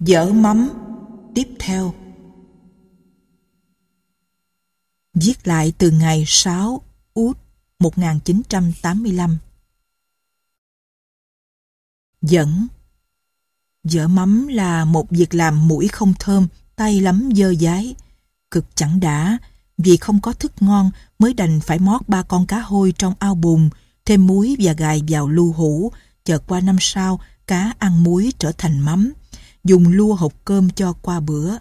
Dở mắm. Tiếp theo. Viết lại từ ngày 6 Út 1985 Dẫn. Dở mắm là một việc làm mũi không thơm, tay lắm dơ dái. Cực chẳng đã, vì không có thức ngon mới đành phải mót ba con cá hôi trong ao bùn, thêm muối và gài vào lưu hũ, chờ qua năm sau cá ăn muối trở thành mắm, dùng lua hộp cơm cho qua bữa.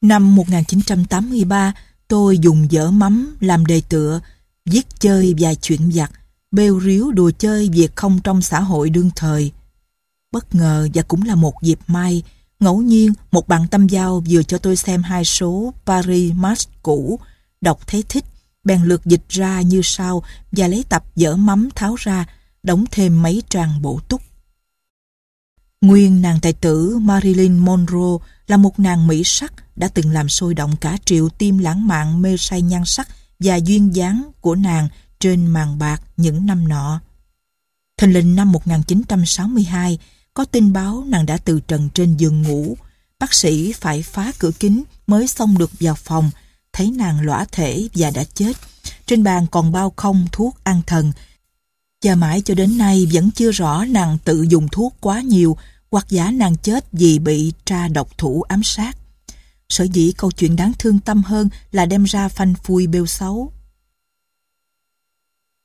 Năm 1983, tôi dùng dở mắm làm đề tựa, viết chơi vài chuyện vặt, bêu ríu đùa chơi việc không trong xã hội đương thời. Bất ngờ và cũng là một dịp may, ngẫu nhiên một bạn tâm giao vừa cho tôi xem hai số Paris Match cũ, đọc thấy thích, bèn lượt dịch ra như sau và lấy tập dở mắm tháo ra, đóng thêm mấy trang bổ túc. Nguyên nàng tài tử Marilyn Monroe là một nàng Mỹ sắc đã từng làm sôi động cả triệu tim lãng mạn mê say nhan sắc và duyên dáng của nàng trên màn bạc những năm nọ. Thành linh năm 1962, có tin báo nàng đã từ trần trên giường ngủ. Bác sĩ phải phá cửa kính mới xong được vào phòng, thấy nàng lõa thể và đã chết. Trên bàn còn bao không thuốc an thần. Và mãi cho đến nay vẫn chưa rõ nàng tự dùng thuốc quá nhiều hoặc giả nàng chết vì bị tra độc thủ ám sát. Sở dĩ câu chuyện đáng thương tâm hơn là đem ra phanh phui bêu xấu.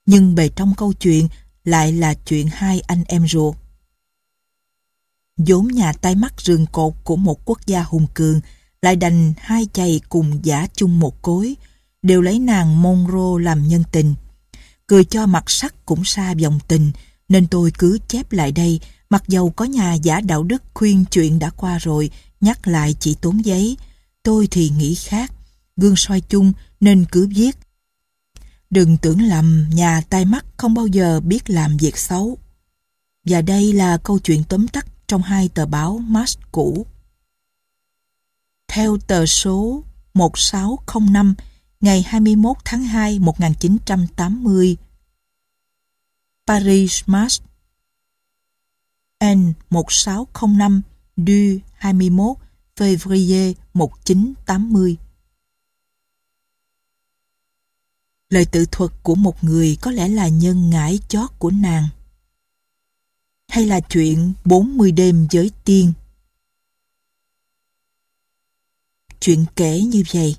Nhưng bề trong câu chuyện lại là chuyện hai anh em ruột vốn nhà tay mắt rường cột của một quốc gia hùng cường, lại đành hai chày cùng giả chung một cối, đều lấy nàng Monroe làm nhân tình. Cười cho mặt sắc cũng xa dòng tình, nên tôi cứ chép lại đây, Mặc dầu có nhà giả đạo đức khuyên chuyện đã qua rồi, nhắc lại chỉ tốn giấy. Tôi thì nghĩ khác, gương soi chung nên cứ viết. Đừng tưởng lầm nhà tai mắt không bao giờ biết làm việc xấu. Và đây là câu chuyện tóm tắt trong hai tờ báo March cũ. Theo tờ số 1605 ngày 21 tháng 2 1980, Paris Match N1605 du 21 février 1980. Lời tự thuật của một người có lẽ là nhân ngãi chót của nàng. Hay là chuyện 40 đêm với tiên. Chuyện kể như vậy.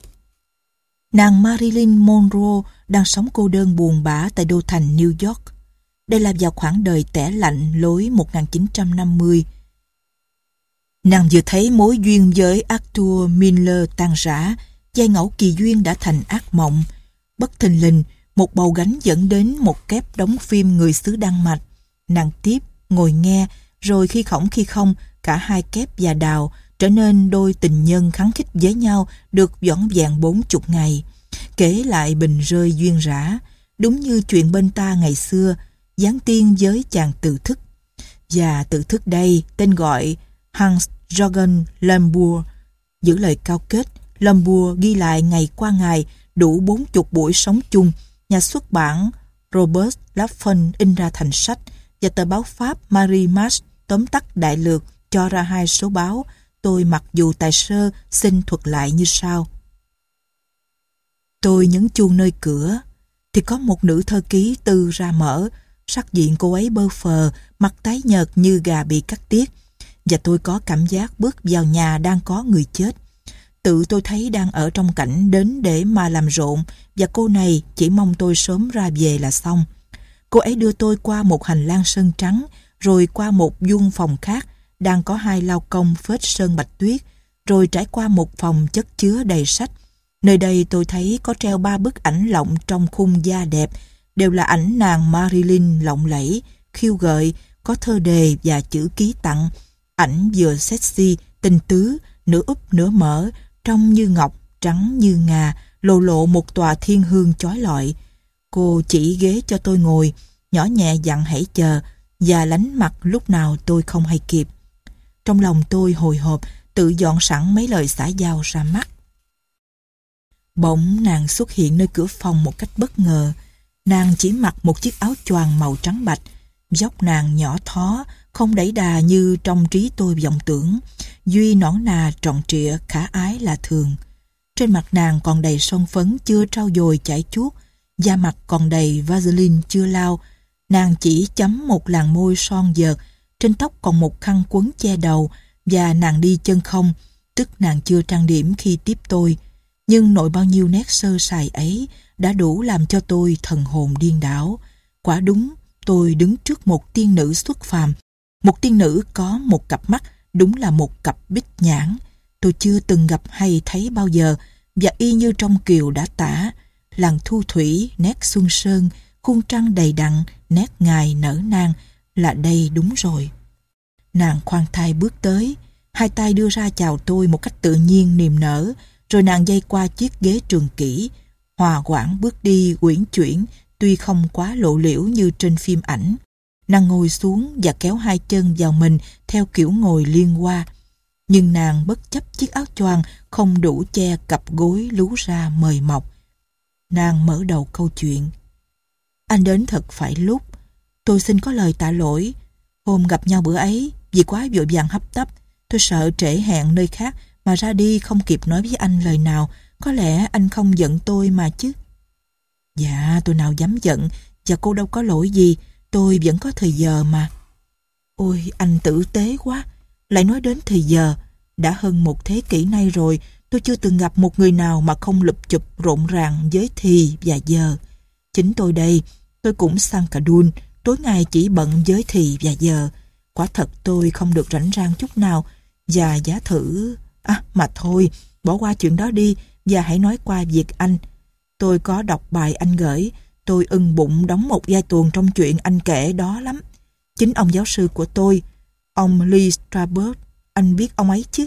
Nàng Marilyn Monroe đang sống cô đơn buồn bã tại đô thành New York. Đây là vào khoảng đời tẻ lạnh lối 1950. Nàng vừa thấy mối duyên với Arthur Miller tan rã, giai ngẫu kỳ duyên đã thành ác mộng. Bất thình lình, một bầu gánh dẫn đến một kép đóng phim người xứ Đan Mạch. Nàng tiếp ngồi nghe, rồi khi khổng khi không, cả hai kép và đào trở nên đôi tình nhân kháng khích với nhau được dõn vẹn bốn chục ngày. Kể lại bình rơi duyên rã, đúng như chuyện bên ta ngày xưa, giáng tiên với chàng tự thức. Và tự thức đây tên gọi Hans Jorgen Lambour. Giữ lời cao kết, Lambour ghi lại ngày qua ngày đủ bốn chục buổi sống chung, nhà xuất bản Robert Laffin in ra thành sách, và tờ báo Pháp Marie March tóm tắt đại lược cho ra hai số báo, tôi mặc dù tài sơ xin thuật lại như sau. Tôi nhấn chuông nơi cửa, thì có một nữ thơ ký tư ra mở, sắc diện cô ấy bơ phờ, mặt tái nhợt như gà bị cắt tiết, và tôi có cảm giác bước vào nhà đang có người chết. Tự tôi thấy đang ở trong cảnh đến để mà làm rộn, và cô này chỉ mong tôi sớm ra về là xong. Cô ấy đưa tôi qua một hành lang sơn trắng, rồi qua một vuông phòng khác, đang có hai lao công phết sơn bạch tuyết, rồi trải qua một phòng chất chứa đầy sách. Nơi đây tôi thấy có treo ba bức ảnh lộng trong khung da đẹp, đều là ảnh nàng Marilyn lộng lẫy, khiêu gợi, có thơ đề và chữ ký tặng. Ảnh vừa sexy, tình tứ, nửa úp nửa mở, trong như ngọc, trắng như ngà, lộ lộ một tòa thiên hương chói lọi. Cô chỉ ghế cho tôi ngồi, nhỏ nhẹ dặn hãy chờ và lánh mặt lúc nào tôi không hay kịp. Trong lòng tôi hồi hộp, tự dọn sẵn mấy lời xã giao ra mắt. Bỗng nàng xuất hiện nơi cửa phòng một cách bất ngờ. Nàng chỉ mặc một chiếc áo choàng màu trắng bạch, dốc nàng nhỏ thó, không đẩy đà như trong trí tôi vọng tưởng. Duy nõn nà trọn trịa khả ái là thường. Trên mặt nàng còn đầy son phấn chưa trao dồi chảy chuốt, da mặt còn đầy Vaseline chưa lao. Nàng chỉ chấm một làn môi son dợt, trên tóc còn một khăn quấn che đầu và nàng đi chân không, tức nàng chưa trang điểm khi tiếp tôi. Nhưng nội bao nhiêu nét sơ sài ấy đã đủ làm cho tôi thần hồn điên đảo. Quả đúng, tôi đứng trước một tiên nữ xuất phàm. Một tiên nữ có một cặp mắt, đúng là một cặp bích nhãn. Tôi chưa từng gặp hay thấy bao giờ, và y như trong kiều đã tả, làng thu thủy, nét xuân sơn, khuôn trăng đầy đặn, nét ngài nở nang, là đây đúng rồi. Nàng khoan thai bước tới, hai tay đưa ra chào tôi một cách tự nhiên niềm nở, rồi nàng dây qua chiếc ghế trường kỷ, hòa quảng bước đi quyển chuyển, tuy không quá lộ liễu như trên phim ảnh. Nàng ngồi xuống và kéo hai chân vào mình theo kiểu ngồi liên hoa. Nhưng nàng bất chấp chiếc áo choàng không đủ che cặp gối lú ra mời mọc. Nàng mở đầu câu chuyện. Anh đến thật phải lúc. Tôi xin có lời tạ lỗi. Hôm gặp nhau bữa ấy, vì quá vội vàng hấp tấp, tôi sợ trễ hẹn nơi khác mà ra đi không kịp nói với anh lời nào. Có lẽ anh không giận tôi mà chứ. Dạ, tôi nào dám giận, và cô đâu có lỗi gì, tôi vẫn có thời giờ mà. Ôi, anh tử tế quá, lại nói đến thời giờ. Đã hơn một thế kỷ nay rồi, tôi chưa từng gặp một người nào mà không lụp chụp rộn ràng với thì và giờ. Chính tôi đây, tôi cũng sang cả đun, tối ngày chỉ bận với thì và giờ. Quả thật tôi không được rảnh rang chút nào, và giả thử... À, mà thôi, bỏ qua chuyện đó đi, và hãy nói qua việc anh. Tôi có đọc bài anh gửi, tôi ưng bụng đóng một giai tuồng trong chuyện anh kể đó lắm. Chính ông giáo sư của tôi, ông Lee Strasberg, anh biết ông ấy chứ?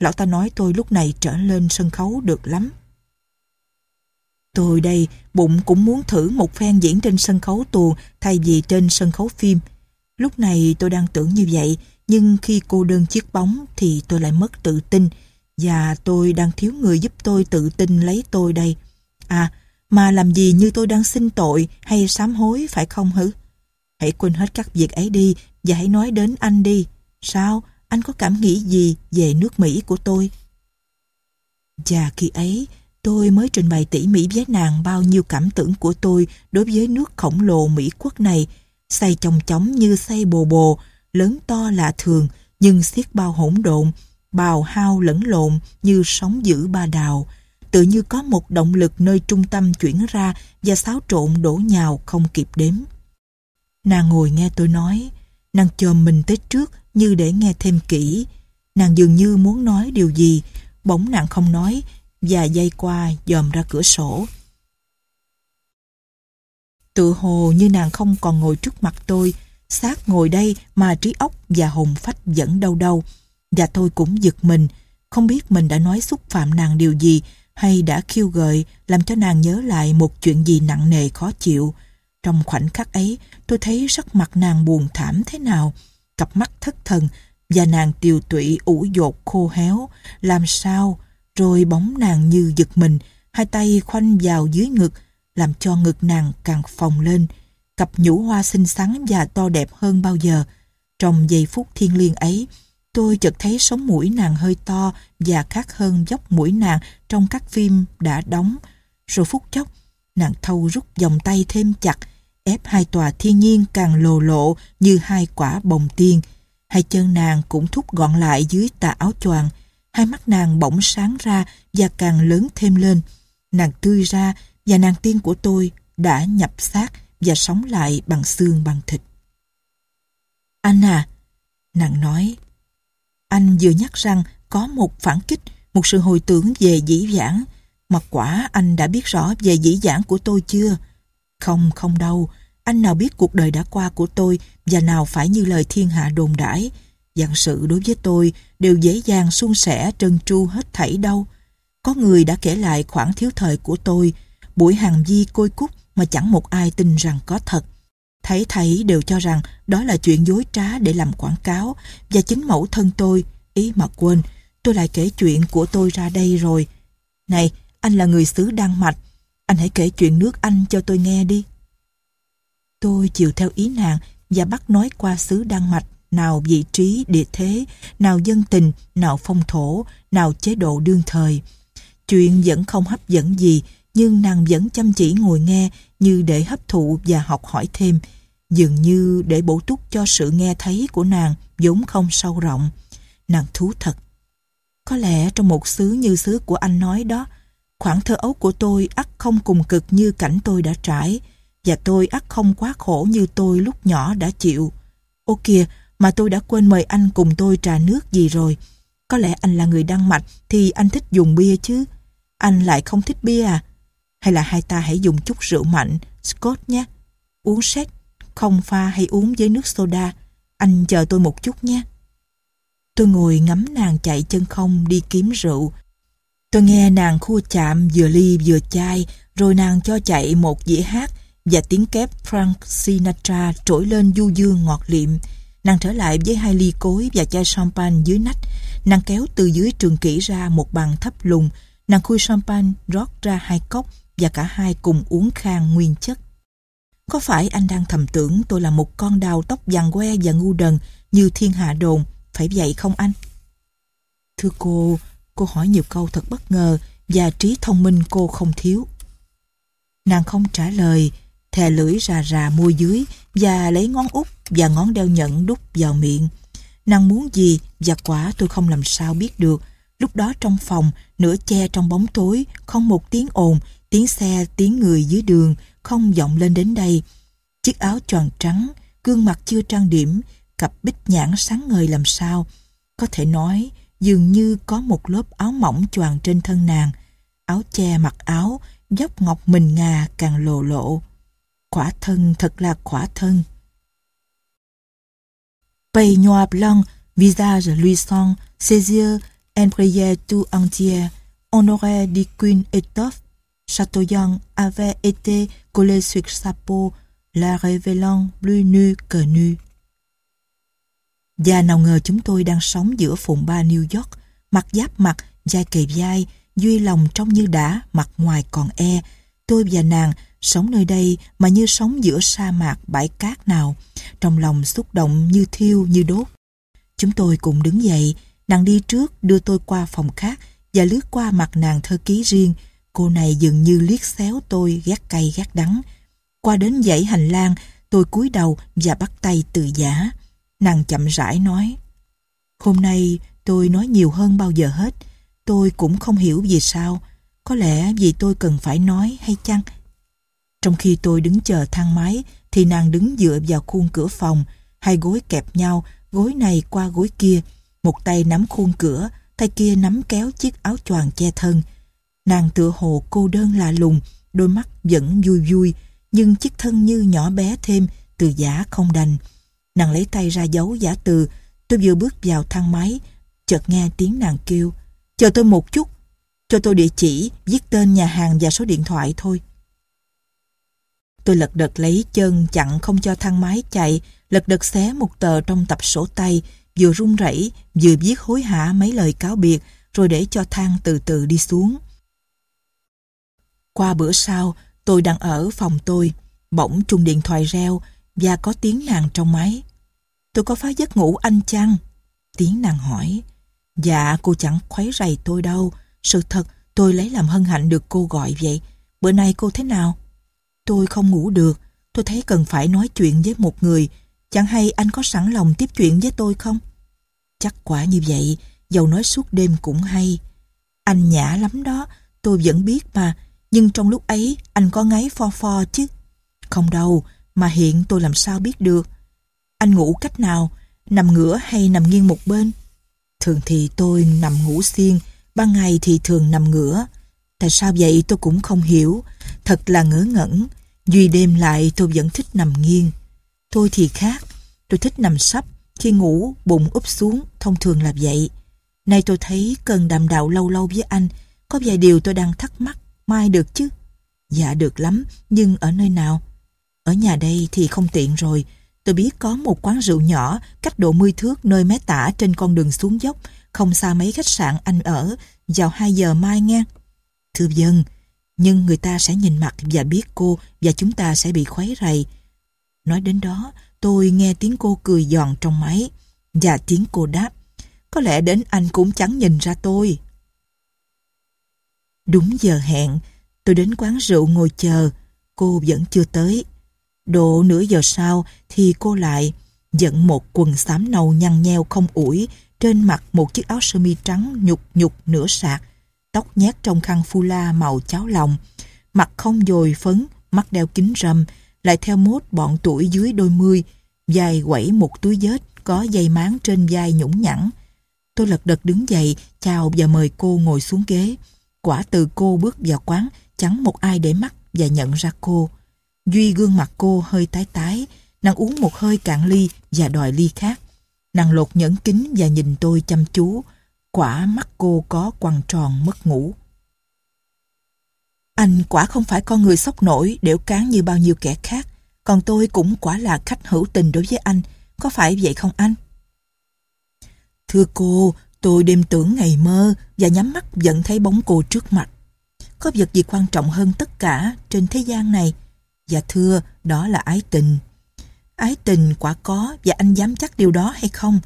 Lão ta nói tôi lúc này trở lên sân khấu được lắm. Tôi đây, bụng cũng muốn thử một phen diễn trên sân khấu tuồng thay vì trên sân khấu phim. Lúc này tôi đang tưởng như vậy, nhưng khi cô đơn chiếc bóng thì tôi lại mất tự tin và tôi đang thiếu người giúp tôi tự tin lấy tôi đây. À, mà làm gì như tôi đang xin tội hay sám hối phải không hử? Hãy quên hết các việc ấy đi và hãy nói đến anh đi. Sao? Anh có cảm nghĩ gì về nước Mỹ của tôi? Và khi ấy, tôi mới trình bày tỉ mỉ với nàng bao nhiêu cảm tưởng của tôi đối với nước khổng lồ Mỹ quốc này, xây chồng chóng như xây bồ bồ, lớn to lạ thường, nhưng xiết bao hỗn độn, bào hao lẫn lộn như sóng dữ ba đào, tự như có một động lực nơi trung tâm chuyển ra và xáo trộn đổ nhào không kịp đếm. Nàng ngồi nghe tôi nói, nàng chồm mình tới trước như để nghe thêm kỹ. Nàng dường như muốn nói điều gì, bỗng nàng không nói và dây qua dòm ra cửa sổ. Tự hồ như nàng không còn ngồi trước mặt tôi, xác ngồi đây mà trí óc và hồn phách vẫn đau đau. Và tôi cũng giật mình, không biết mình đã nói xúc phạm nàng điều gì hay đã khiêu gợi làm cho nàng nhớ lại một chuyện gì nặng nề khó chịu. Trong khoảnh khắc ấy, tôi thấy sắc mặt nàng buồn thảm thế nào, cặp mắt thất thần và nàng tiều tụy ủ dột khô héo, làm sao, rồi bóng nàng như giật mình, hai tay khoanh vào dưới ngực, làm cho ngực nàng càng phồng lên. Cặp nhũ hoa xinh xắn và to đẹp hơn bao giờ. Trong giây phút thiên liêng ấy, tôi chợt thấy sống mũi nàng hơi to và khác hơn dốc mũi nàng trong các phim đã đóng. Rồi phút chốc, nàng thâu rút vòng tay thêm chặt, ép hai tòa thiên nhiên càng lồ lộ như hai quả bồng tiên. Hai chân nàng cũng thúc gọn lại dưới tà áo choàng, hai mắt nàng bỗng sáng ra và càng lớn thêm lên. Nàng tươi ra và nàng tiên của tôi đã nhập xác và sống lại bằng xương bằng thịt. anna nàng nói, anh vừa nhắc rằng có một phản kích, một sự hồi tưởng về dĩ vãng. Mà quả anh đã biết rõ về dĩ vãng của tôi chưa? Không, không đâu. Anh nào biết cuộc đời đã qua của tôi và nào phải như lời thiên hạ đồn đãi. Dạng sự đối với tôi đều dễ dàng suôn sẻ trơn tru hết thảy đâu. Có người đã kể lại khoảng thiếu thời của tôi, buổi hàng di côi cút mà chẳng một ai tin rằng có thật. Thấy thấy đều cho rằng đó là chuyện dối trá để làm quảng cáo và chính mẫu thân tôi, ý mà quên, tôi lại kể chuyện của tôi ra đây rồi. Này, anh là người xứ Đan Mạch, anh hãy kể chuyện nước Anh cho tôi nghe đi. Tôi chiều theo ý nàng và bắt nói qua xứ Đan Mạch nào vị trí, địa thế, nào dân tình, nào phong thổ, nào chế độ đương thời. Chuyện vẫn không hấp dẫn gì, nhưng nàng vẫn chăm chỉ ngồi nghe như để hấp thụ và học hỏi thêm, dường như để bổ túc cho sự nghe thấy của nàng vốn không sâu rộng. Nàng thú thật. Có lẽ trong một xứ như xứ của anh nói đó, khoảng thơ ấu của tôi ắt không cùng cực như cảnh tôi đã trải, và tôi ắt không quá khổ như tôi lúc nhỏ đã chịu. Ô kìa, mà tôi đã quên mời anh cùng tôi trà nước gì rồi. Có lẽ anh là người Đan mạch thì anh thích dùng bia chứ. Anh lại không thích bia à? Hay là hai ta hãy dùng chút rượu mạnh, Scott nhé. Uống sét, không pha hay uống với nước soda. Anh chờ tôi một chút nhé. Tôi ngồi ngắm nàng chạy chân không đi kiếm rượu. Tôi nghe nàng khua chạm vừa ly vừa chai, rồi nàng cho chạy một dĩa hát và tiếng kép Frank Sinatra trỗi lên du dương ngọt liệm. Nàng trở lại với hai ly cối và chai champagne dưới nách. Nàng kéo từ dưới trường kỷ ra một bàn thấp lùng. Nàng khui champagne rót ra hai cốc và cả hai cùng uống khang nguyên chất. Có phải anh đang thầm tưởng tôi là một con đào tóc vàng que và ngu đần như thiên hạ đồn, phải vậy không anh? Thưa cô, cô hỏi nhiều câu thật bất ngờ và trí thông minh cô không thiếu. Nàng không trả lời, thè lưỡi rà rà môi dưới và lấy ngón út và ngón đeo nhẫn đút vào miệng. Nàng muốn gì và quả tôi không làm sao biết được. Lúc đó trong phòng, nửa che trong bóng tối, không một tiếng ồn, tiếng xe, tiếng người dưới đường, không vọng lên đến đây. Chiếc áo tròn trắng, gương mặt chưa trang điểm, cặp bích nhãn sáng ngời làm sao. Có thể nói, dường như có một lớp áo mỏng choàng trên thân nàng. Áo che mặc áo, dốc ngọc mình ngà càng lộ lộ. khỏa thân thật là khỏa thân. Pays noir blanc, visage luisant, ses yeux tout entier, on aurait dit qu'une étoffe chatoyant avait été collée sur sa peau, la révélant plus nue que nue. Và nào ngờ chúng tôi đang sống giữa phụng ba New York, mặt giáp mặt, vai kề vai, duy lòng trông như đã, mặt ngoài còn e. Tôi và nàng sống nơi đây mà như sống giữa sa mạc bãi cát nào, trong lòng xúc động như thiêu như đốt. Chúng tôi cùng đứng dậy, nàng đi trước đưa tôi qua phòng khác và lướt qua mặt nàng thơ ký riêng. Cô này dường như liếc xéo tôi gắt cay gắt đắng. Qua đến dãy hành lang, tôi cúi đầu và bắt tay từ giả. Nàng chậm rãi nói, Hôm nay tôi nói nhiều hơn bao giờ hết. Tôi cũng không hiểu vì sao. Có lẽ vì tôi cần phải nói hay chăng? Trong khi tôi đứng chờ thang máy, thì nàng đứng dựa vào khuôn cửa phòng, hai gối kẹp nhau, gối này qua gối kia. Một tay nắm khuôn cửa, tay kia nắm kéo chiếc áo choàng che thân. Nàng tựa hồ cô đơn lạ lùng, đôi mắt vẫn vui vui, nhưng chiếc thân như nhỏ bé thêm, từ giả không đành. Nàng lấy tay ra giấu giả từ, tôi vừa bước vào thang máy, chợt nghe tiếng nàng kêu, chờ tôi một chút, cho tôi địa chỉ, viết tên nhà hàng và số điện thoại thôi. Tôi lật đật lấy chân chặn không cho thang máy chạy, lật đật xé một tờ trong tập sổ tay, vừa run rẩy vừa viết hối hả mấy lời cáo biệt, rồi để cho thang từ từ đi xuống. Qua bữa sau, tôi đang ở phòng tôi, bỗng chuông điện thoại reo và có tiếng nàng trong máy. Tôi có phá giấc ngủ anh chăng? Tiếng nàng hỏi. Dạ, cô chẳng khuấy rầy tôi đâu. Sự thật, tôi lấy làm hân hạnh được cô gọi vậy. Bữa nay cô thế nào? Tôi không ngủ được. Tôi thấy cần phải nói chuyện với một người. Chẳng hay anh có sẵn lòng tiếp chuyện với tôi không? Chắc quả như vậy, dầu nói suốt đêm cũng hay. Anh nhã lắm đó, tôi vẫn biết mà. Nhưng trong lúc ấy, anh có ngáy pho pho chứ. Không đâu, mà hiện tôi làm sao biết được. Anh ngủ cách nào? Nằm ngửa hay nằm nghiêng một bên? Thường thì tôi nằm ngủ xiên, ban ngày thì thường nằm ngửa. Tại sao vậy tôi cũng không hiểu. Thật là ngớ ngẩn. Duy đêm lại tôi vẫn thích nằm nghiêng. Tôi thì khác. Tôi thích nằm sấp. Khi ngủ, bụng úp xuống, thông thường là vậy. Nay tôi thấy cần đàm đạo lâu lâu với anh. Có vài điều tôi đang thắc mắc. Mai được chứ? Dạ được lắm, nhưng ở nơi nào? Ở nhà đây thì không tiện rồi. Tôi biết có một quán rượu nhỏ cách độ 10 thước nơi mé tả trên con đường xuống dốc, không xa mấy khách sạn anh ở, vào 2 giờ mai nghe. Thưa dân, nhưng người ta sẽ nhìn mặt và biết cô và chúng ta sẽ bị khuấy rầy. Nói đến đó, tôi nghe tiếng cô cười giòn trong máy. Và tiếng cô đáp, có lẽ đến anh cũng chẳng nhìn ra tôi. Đúng giờ hẹn, tôi đến quán rượu ngồi chờ, cô vẫn chưa tới. Độ nửa giờ sau thì cô lại dẫn một quần xám nâu nhăn nheo không ủi, trên mặt một chiếc áo sơ mi trắng nhục nhục nửa sạc, tóc nhét trong khăn phu la màu cháo lòng, mặt không dồi phấn, mắt đeo kính râm, lại theo mốt bọn tuổi dưới đôi mươi, dài quẩy một túi vết, có dây máng trên vai nhũng nhẵn. Tôi lật đật đứng dậy, chào và mời cô ngồi xuống ghế. Quả từ cô bước vào quán, chẳng một ai để mắt và nhận ra cô. Duy gương mặt cô hơi tái tái, nàng uống một hơi cạn ly và đòi ly khác. Nàng lột nhẫn kính và nhìn tôi chăm chú. Quả mắt cô có quằn tròn mất ngủ. Anh quả không phải con người sốc nổi, đểu cán như bao nhiêu kẻ khác. Còn tôi cũng quả là khách hữu tình đối với anh. Có phải vậy không anh? Thưa cô, tôi đêm tưởng ngày mơ và nhắm mắt vẫn thấy bóng cô trước mặt. Có vật gì quan trọng hơn tất cả trên thế gian này? Dạ thưa, đó là ái tình. Ái tình quả có và anh dám chắc điều đó hay không?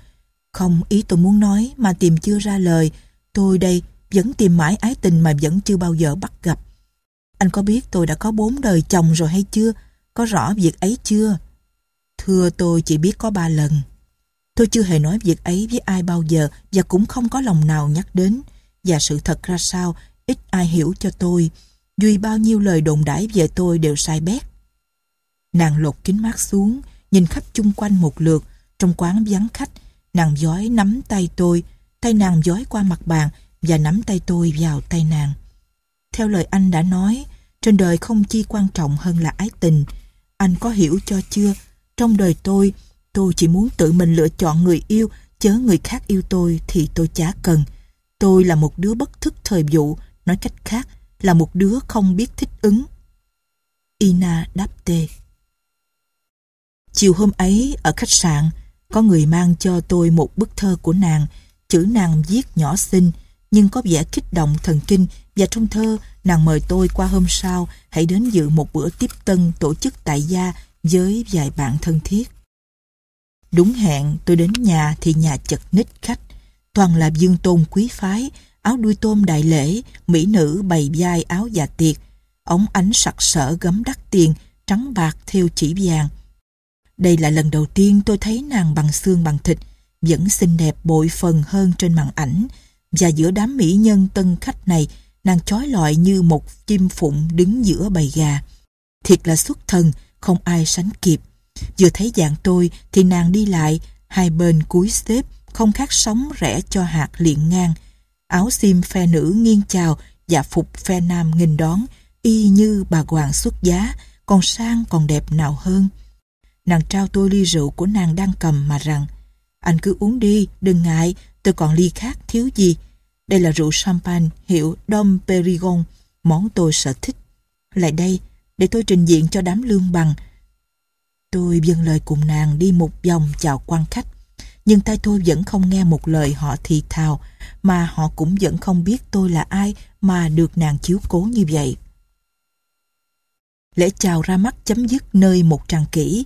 Không, ý tôi muốn nói mà tìm chưa ra lời. Tôi đây vẫn tìm mãi ái tình mà vẫn chưa bao giờ bắt gặp. Anh có biết tôi đã có bốn đời chồng rồi hay chưa? Có rõ việc ấy chưa? Thưa tôi chỉ biết có ba lần. Tôi chưa hề nói việc ấy với ai bao giờ và cũng không có lòng nào nhắc đến. Và sự thật ra sao, ít ai hiểu cho tôi. Duy bao nhiêu lời đồn đãi về tôi đều sai bét. Nàng lột kính mát xuống, nhìn khắp chung quanh một lượt, trong quán vắng khách, nàng giói nắm tay tôi, tay nàng giói qua mặt bàn và nắm tay tôi vào tay nàng. Theo lời anh đã nói, trên đời không chi quan trọng hơn là ái tình. Anh có hiểu cho chưa? Trong đời tôi, tôi chỉ muốn tự mình lựa chọn người yêu, chớ người khác yêu tôi thì tôi chả cần. Tôi là một đứa bất thức thời vụ, nói cách khác là một đứa không biết thích ứng. Ina đáp tê. Chiều hôm ấy ở khách sạn, có người mang cho tôi một bức thơ của nàng, chữ nàng viết nhỏ xinh, nhưng có vẻ kích động thần kinh và trong thơ nàng mời tôi qua hôm sau hãy đến dự một bữa tiếp tân tổ chức tại gia với vài bạn thân thiết. Đúng hẹn tôi đến nhà thì nhà chật ních khách, toàn là dương tôn quý phái, áo đuôi tôm đại lễ, mỹ nữ bày vai áo dạ tiệc, ống ánh sặc sỡ gấm đắt tiền, trắng bạc theo chỉ vàng. Đây là lần đầu tiên tôi thấy nàng bằng xương bằng thịt, vẫn xinh đẹp bội phần hơn trên màn ảnh, và giữa đám mỹ nhân tân khách này, nàng chói lọi như một chim phụng đứng giữa bầy gà. Thiệt là xuất thần, không ai sánh kịp. Vừa thấy dạng tôi thì nàng đi lại, hai bên cúi xếp, không khác sóng rẽ cho hạt liện ngang. Áo xiêm phe nữ nghiêng chào, dạ phục phe nam nghênh đón, y như bà hoàng xuất giá, còn sang còn đẹp nào hơn. Nàng trao tôi ly rượu của nàng đang cầm mà rằng, anh cứ uống đi, đừng ngại, tôi còn ly khác thiếu gì. Đây là rượu champagne hiệu Dom Perignon, món tôi sở thích. Lại đây, để tôi trình diện cho đám lương bằng. Tôi dâng lời cùng nàng đi một vòng chào quan khách, nhưng tay tôi vẫn không nghe một lời họ thì thào, mà họ cũng vẫn không biết tôi là ai mà được nàng chiếu cố như vậy. Lễ chào ra mắt chấm dứt nơi một tràng kỹ.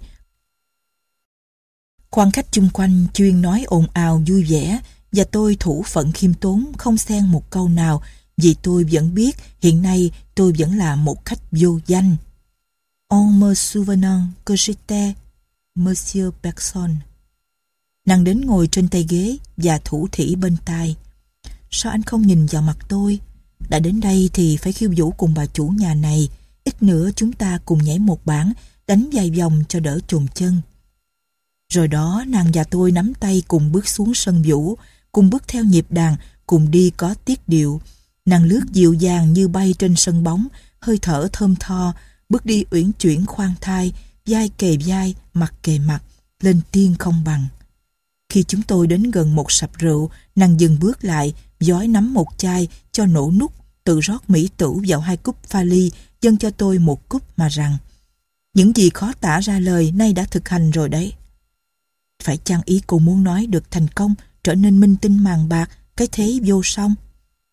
Quan khách chung quanh chuyên nói ồn ào vui vẻ, và tôi thủ phận khiêm tốn không xen một câu nào vì tôi vẫn biết hiện nay tôi vẫn là một khách vô danh. On me souvenant que j'étais Monsieur Bergson. Nàng đến ngồi trên tay ghế và thủ thỉ bên tai. Sao anh không nhìn vào mặt tôi? Đã đến đây thì phải khiêu vũ cùng bà chủ nhà này. Ít nữa chúng ta cùng nhảy một bản, đánh vài vòng cho đỡ trùng chân. Rồi đó nàng và tôi nắm tay cùng bước xuống sân vũ, cùng bước theo nhịp đàn, cùng đi có tiết điệu. Nàng lướt dịu dàng như bay trên sân bóng, hơi thở thơm tho, bước đi uyển chuyển khoan thai, vai kề vai, mặt kề mặt, lên tiên không bằng. Khi chúng tôi đến gần một sạp rượu, nàng dừng bước lại, giói nắm một chai, cho nổ nút, tự rót mỹ tử vào hai cúp pha ly, dâng cho tôi một cúp mà rằng những gì khó tả ra lời nay đã thực hành rồi đấy. Phải chăng ý cô muốn nói được thành công trở nên minh tinh màng bạc, cái thế vô song.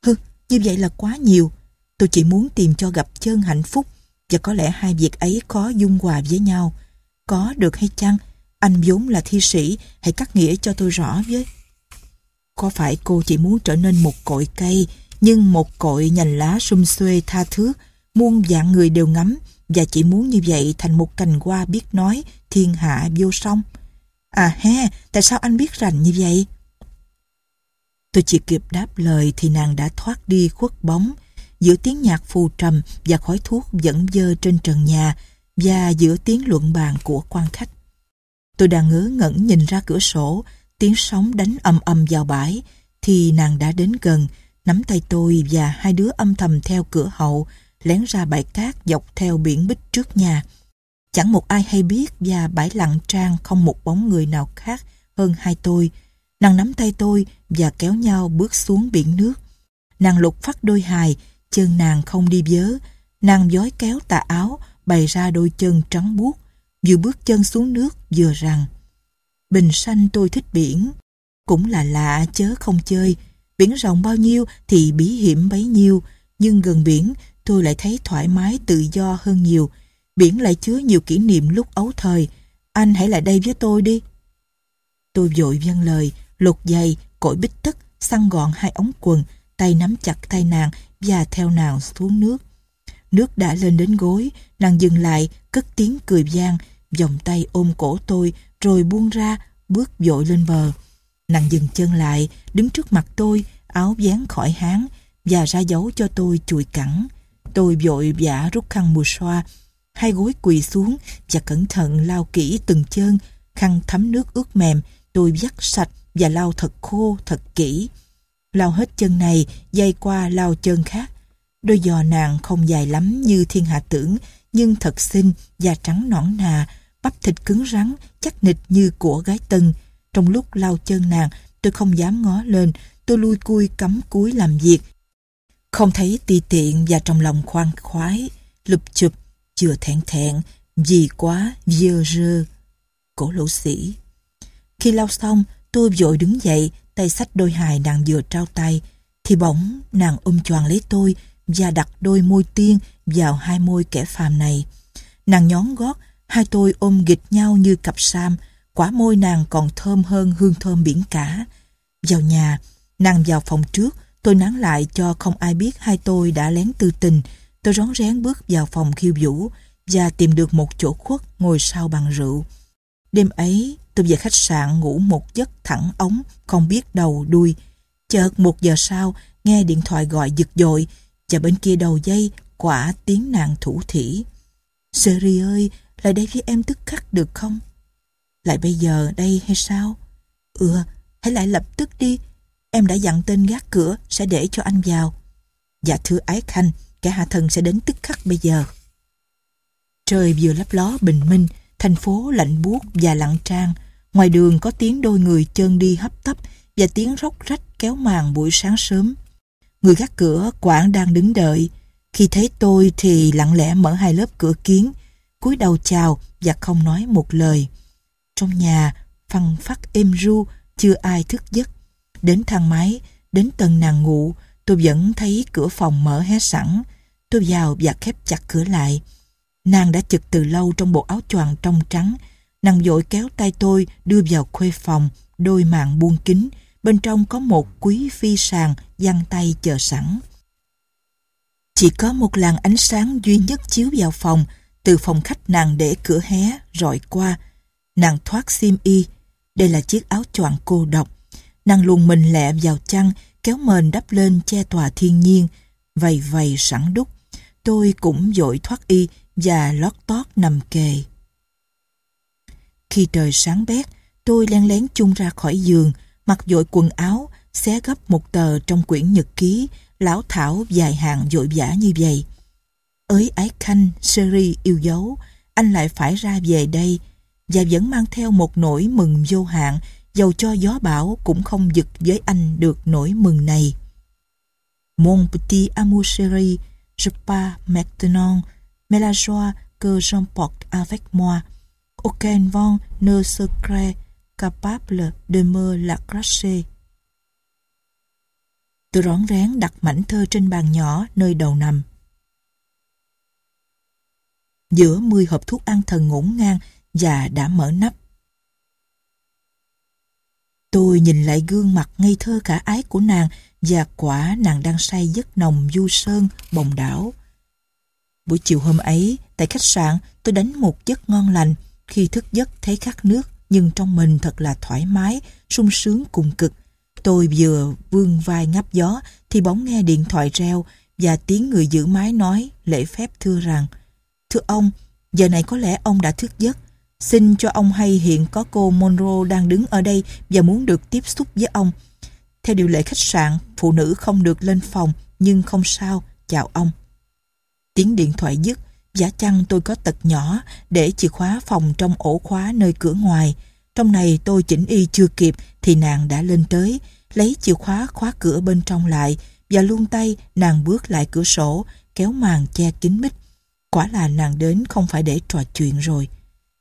Hừ, như vậy là quá nhiều. Tôi chỉ muốn tìm cho gặp chân hạnh phúc và có lẽ hai việc ấy khó dung hòa với nhau. Có được hay chăng? Anh vốn là thi sĩ, hãy cắt nghĩa cho tôi rõ với. Có phải cô chỉ muốn trở nên một cội cây, nhưng một cội nhành lá sum xuê tha thước, muôn dạng người đều ngắm, và chỉ muốn như vậy thành một cành hoa biết nói, thiên hạ vô song. À he, tại sao anh biết rành như vậy? Tôi chỉ kịp đáp lời thì nàng đã thoát đi khuất bóng, giữa tiếng nhạc phù trầm và khói thuốc vẫn dơ trên trần nhà và giữa tiếng luận bàn của quan khách. Tôi đang ngớ ngẩn nhìn ra cửa sổ, tiếng sóng đánh ầm ầm vào bãi, thì nàng đã đến gần, nắm tay tôi và hai đứa âm thầm theo cửa hậu, lén ra bãi cát dọc theo biển bích trước nhà. Chẳng một ai hay biết và bãi lặng trang không một bóng người nào khác hơn hai tôi. Nàng nắm tay tôi và kéo nhau bước xuống biển nước. Nàng lục phát đôi hài, chân nàng không đi vớ. Nàng giói kéo tà áo, bày ra đôi chân trắng buốt vừa bước chân xuống nước vừa rằng Bình sanh tôi thích biển, cũng là lạ chớ không chơi. Biển rộng bao nhiêu thì bí hiểm bấy nhiêu, nhưng gần biển tôi lại thấy thoải mái tự do hơn nhiều. Biển lại chứa nhiều kỷ niệm lúc ấu thời. Anh hãy lại đây với tôi đi. Tôi vội vâng lời, lột giày, cội bích tức, săn gọn hai ống quần, tay nắm chặt tay nàng và theo nàng xuống nước. Nước đã lên đến gối, nàng dừng lại, cất tiếng cười gian, vòng tay ôm cổ tôi, rồi buông ra, bước dội lên bờ. Nàng dừng chân lại, đứng trước mặt tôi, áo dán khỏi háng, và ra dấu cho tôi chùi cẳng. Tôi vội vã rút khăn mùa xoa, hai gối quỳ xuống và cẩn thận lau kỹ từng chân, khăn thấm nước ướt mềm, tôi vắt sạch và lau thật khô, thật kỹ. Lau hết chân này, dây qua lau chân khác. Đôi giò nàng không dài lắm như thiên hạ tưởng, nhưng thật xinh, da trắng nõn nà, bắp thịt cứng rắn, chắc nịch như của gái tân. Trong lúc lau chân nàng, tôi không dám ngó lên, tôi lui cui cắm cúi làm việc. Không thấy ti tiện và trong lòng khoan khoái, lụp chụp, chưa thẹn thẹn, gì quá, dơ rơ. Cổ lỗ sĩ. Khi lau xong, tôi vội đứng dậy, tay sách đôi hài nàng vừa trao tay, thì bỗng nàng ôm choàng lấy tôi và đặt đôi môi tiên vào hai môi kẻ phàm này. Nàng nhón gót, hai tôi ôm nghịch nhau như cặp sam, quả môi nàng còn thơm hơn hương thơm biển cả. Vào nhà, nàng vào phòng trước, tôi nán lại cho không ai biết hai tôi đã lén tư tình. Tôi rón rén bước vào phòng khiêu vũ và tìm được một chỗ khuất ngồi sau bàn rượu. Đêm ấy, tôi về khách sạn ngủ một giấc thẳng ống, không biết đầu đuôi. Chợt một giờ sau, nghe điện thoại gọi giật dội, và bên kia đầu dây quả tiếng nàng thủ thỉ. Seri ơi, lại đây với em tức khắc được không? Lại bây giờ đây hay sao? Ừ, hãy lại lập tức đi. Em đã dặn tên gác cửa sẽ để cho anh vào. Dạ thưa ái khanh, kẻ hạ thần sẽ đến tức khắc bây giờ. Trời vừa lấp ló bình minh, thành phố lạnh buốt và lặng trang. Ngoài đường có tiếng đôi người chân đi hấp tấp và tiếng róc rách kéo màn buổi sáng sớm. Người gác cửa quảng đang đứng đợi. Khi thấy tôi thì lặng lẽ mở hai lớp cửa kiến, cúi đầu chào và không nói một lời. Trong nhà, phăng phát êm ru, chưa ai thức giấc. Đến thang máy, đến tầng nàng ngủ, tôi vẫn thấy cửa phòng mở hé sẵn. Tôi vào và khép chặt cửa lại. Nàng đã chực từ lâu trong bộ áo choàng trong trắng. Nàng dội kéo tay tôi đưa vào khuê phòng, đôi màn buông kính. Bên trong có một quý phi sàng giăng tay chờ sẵn. Chỉ có một làn ánh sáng duy nhất chiếu vào phòng, từ phòng khách nàng để cửa hé, rọi qua. Nàng thoát xiêm y. Đây là chiếc áo choàng cô độc. Nàng luồn mình lẹ vào chăn, kéo mền đắp lên che tòa thiên nhiên, vầy vầy sẵn đúc. Tôi cũng dội thoát y và lót tót nằm kề. Khi trời sáng bét, tôi len lén chung ra khỏi giường, mặc dội quần áo, xé gấp một tờ trong quyển nhật ký, lão thảo dài hàng dội vã như vậy. Ới ái khanh, Seri yêu dấu, anh lại phải ra về đây, và vẫn mang theo một nỗi mừng vô hạn, dầu cho gió bão cũng không giật với anh được nỗi mừng này. Mon petit amour chéri, je pars maintenant, mais la joie que j'emporte avec moi, aucun vent ne se crée capable de me la cracher. Tôi rón rén đặt mảnh thơ trên bàn nhỏ nơi đầu nằm. Giữa mười hộp thuốc an thần ngổn ngang và đã mở nắp. Tôi nhìn lại gương mặt ngây thơ cả ái của nàng và quả nàng đang say giấc nồng du sơn, bồng đảo. Buổi chiều hôm ấy, tại khách sạn, tôi đánh một giấc ngon lành. Khi thức giấc thấy khát nước, nhưng trong mình thật là thoải mái, sung sướng cùng cực. Tôi vừa vương vai ngắp gió, thì bỗng nghe điện thoại reo và tiếng người giữ máy nói lễ phép thưa rằng Thưa ông, giờ này có lẽ ông đã thức giấc. Xin cho ông hay hiện có cô Monroe đang đứng ở đây và muốn được tiếp xúc với ông. Theo điều lệ khách sạn, phụ nữ không được lên phòng, nhưng không sao, chào ông. Tiếng điện thoại dứt, giả chăng tôi có tật nhỏ để chìa khóa phòng trong ổ khóa nơi cửa ngoài. Trong này tôi chỉnh y chưa kịp thì nàng đã lên tới, lấy chìa khóa khóa cửa bên trong lại và luôn tay nàng bước lại cửa sổ, kéo màn che kín mít. Quả là nàng đến không phải để trò chuyện rồi.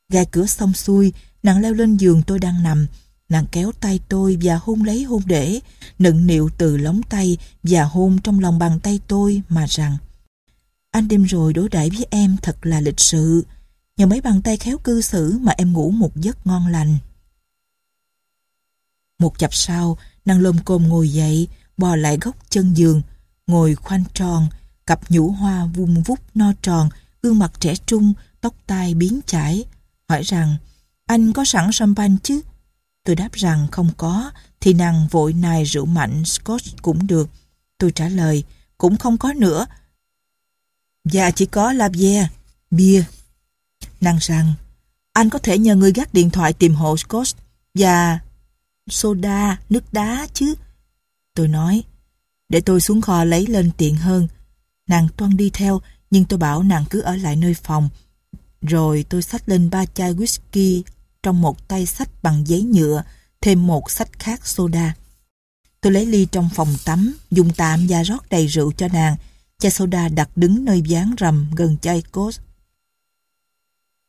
Gai cửa xong xuôi, nàng leo lên giường tôi đang nằm. Nàng kéo tay tôi và hôn lấy hôn để, nựng nịu từ lóng tay và hôn trong lòng bàn tay tôi mà rằng anh đêm rồi đối đãi với em thật là lịch sự. Nhờ mấy bàn tay khéo cư xử mà em ngủ một giấc ngon lành. Một chập sau, nàng lồm cồm ngồi dậy, bò lại góc chân giường, ngồi khoanh tròn, cặp nhũ hoa vung vút no tròn, gương mặt trẻ trung, tóc tai biến chải, hỏi rằng anh có sẵn champagne chứ? Tôi đáp rằng không có, thì nàng vội nài rượu mạnh Scotch cũng được. Tôi trả lời, cũng không có nữa. Dạ chỉ có Lavier, bia. Nàng rằng, anh có thể nhờ người gác điện thoại tìm hộ scott và soda, nước đá chứ. Tôi nói, để tôi xuống kho lấy lên tiện hơn. Nàng toan đi theo, nhưng tôi bảo nàng cứ ở lại nơi phòng. Rồi tôi xách lên ba chai whisky trong một tay sách bằng giấy nhựa, thêm một sách khác soda. Tôi lấy ly trong phòng tắm, dùng tạm và rót đầy rượu cho nàng. Chai soda đặt đứng nơi gián rầm gần chai cốt.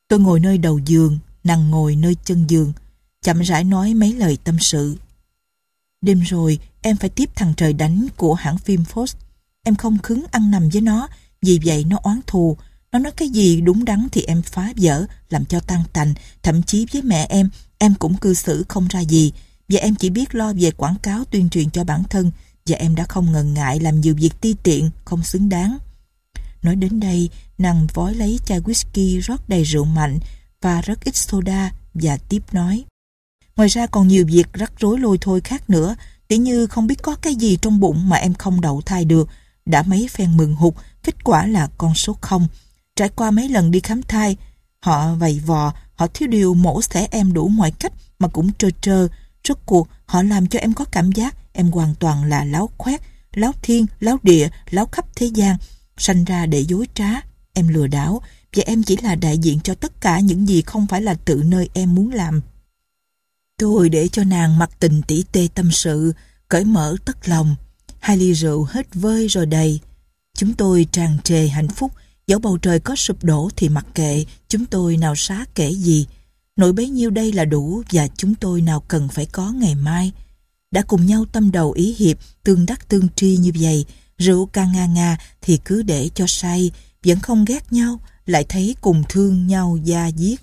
Tôi ngồi nơi đầu giường, nàng ngồi nơi chân giường, chậm rãi nói mấy lời tâm sự. Đêm rồi, em phải tiếp thằng trời đánh của hãng phim Fox. Em không khứng ăn nằm với nó, vì vậy nó oán thù. Nó nói cái gì đúng đắn thì em phá vỡ, làm cho tan tành. Thậm chí với mẹ em, em cũng cư xử không ra gì. Và em chỉ biết lo về quảng cáo tuyên truyền cho bản thân. Và em đã không ngần ngại làm nhiều việc ti tiện, không xứng đáng. Nói đến đây, nàng vói lấy chai whisky rót đầy rượu mạnh và rất ít soda và tiếp nói. Ngoài ra còn nhiều việc rắc rối lôi thôi khác nữa, tỉ như không biết có cái gì trong bụng mà em không đậu thai được, đã mấy phen mừng hụt, kết quả là con số không. Trải qua mấy lần đi khám thai, họ vầy vò, họ thiếu điều mổ xẻ em đủ mọi cách mà cũng trơ trơ. Rốt cuộc, họ làm cho em có cảm giác em hoàn toàn là láo khoét, láo thiên, láo địa, láo khắp thế gian, sanh ra để dối trá. Em lừa đảo, và em chỉ là đại diện cho tất cả những gì không phải là tự nơi em muốn làm. Tôi để cho nàng mặc tình tỉ tê tâm sự, cởi mở tất lòng. Hai ly rượu hết vơi rồi đầy. Chúng tôi tràn trề hạnh phúc, dẫu bầu trời có sụp đổ thì mặc kệ, chúng tôi nào xá kể gì. Nỗi bấy nhiêu đây là đủ và chúng tôi nào cần phải có ngày mai. Đã cùng nhau tâm đầu ý hiệp, tương đắc tương tri như vậy, rượu ca nga nga thì cứ để cho say, vẫn không ghét nhau, lại thấy cùng thương nhau da diết.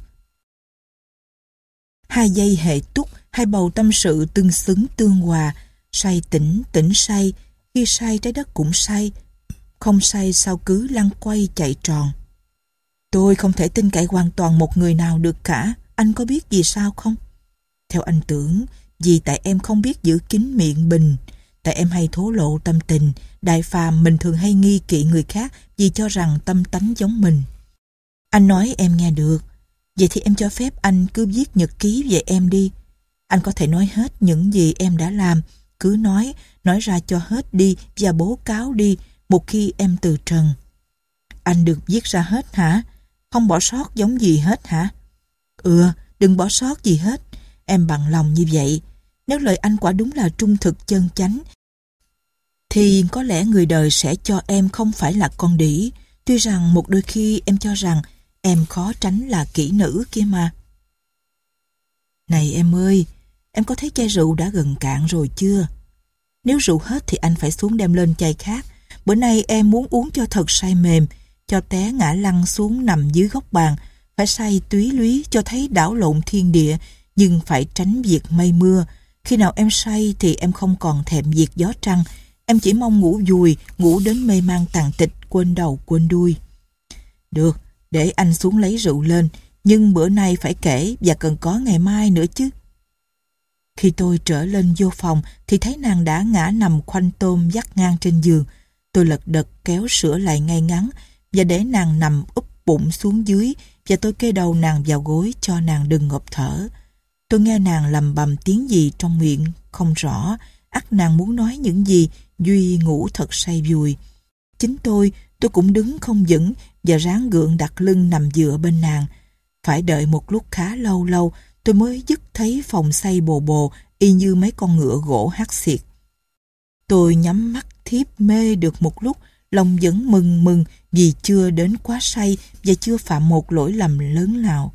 Hai dây hệ túc, hai bầu tâm sự tương xứng tương hòa, say tỉnh, tỉnh say, khi say trái đất cũng say, không say sao cứ lăn quay chạy tròn. Tôi không thể tin cậy hoàn toàn một người nào được cả, anh có biết vì sao không? Theo anh tưởng, vì tại em không biết giữ kín miệng bình, tại em hay thố lộ tâm tình, đại phàm mình thường hay nghi kỵ người khác vì cho rằng tâm tánh giống mình. Anh nói em nghe được, vậy thì em cho phép anh cứ viết nhật ký về em đi. Anh có thể nói hết những gì em đã làm, cứ nói, nói ra cho hết đi và bố cáo đi một khi em từ trần. Anh được viết ra hết hả? Không bỏ sót giống gì hết hả? Ừ, đừng bỏ sót gì hết. Em bằng lòng như vậy. Nếu lời anh quả đúng là trung thực chân chánh, thì có lẽ người đời sẽ cho em không phải là con đĩ. Tuy rằng một đôi khi em cho rằng em khó tránh là kỹ nữ kia mà. Này em ơi, em có thấy chai rượu đã gần cạn rồi chưa? Nếu rượu hết thì anh phải xuống đem lên chai khác. Bữa nay em muốn uống cho thật say mềm, cho té ngã lăn xuống nằm dưới góc bàn, phải say túy lúy cho thấy đảo lộn thiên địa, nhưng phải tránh việc mây mưa, Khi nào em say thì em không còn thèm việc gió trăng. Em chỉ mong ngủ dùi, ngủ đến mê man tàn tịch, quên đầu quên đuôi. Được, để anh xuống lấy rượu lên. Nhưng bữa nay phải kể và cần có ngày mai nữa chứ. Khi tôi trở lên vô phòng thì thấy nàng đã ngã nằm khoanh tôm dắt ngang trên giường. Tôi lật đật kéo sữa lại ngay ngắn và để nàng nằm úp bụng xuống dưới và tôi kê đầu nàng vào gối cho nàng đừng ngộp thở. Tôi nghe nàng lầm bầm tiếng gì trong miệng, không rõ, ắt nàng muốn nói những gì, Duy ngủ thật say vui. Chính tôi, tôi cũng đứng không vững và ráng gượng đặt lưng nằm dựa bên nàng. Phải đợi một lúc khá lâu lâu, tôi mới dứt thấy phòng say bồ bồ, y như mấy con ngựa gỗ hát xiệt. Tôi nhắm mắt thiếp mê được một lúc, lòng vẫn mừng mừng vì chưa đến quá say và chưa phạm một lỗi lầm lớn nào.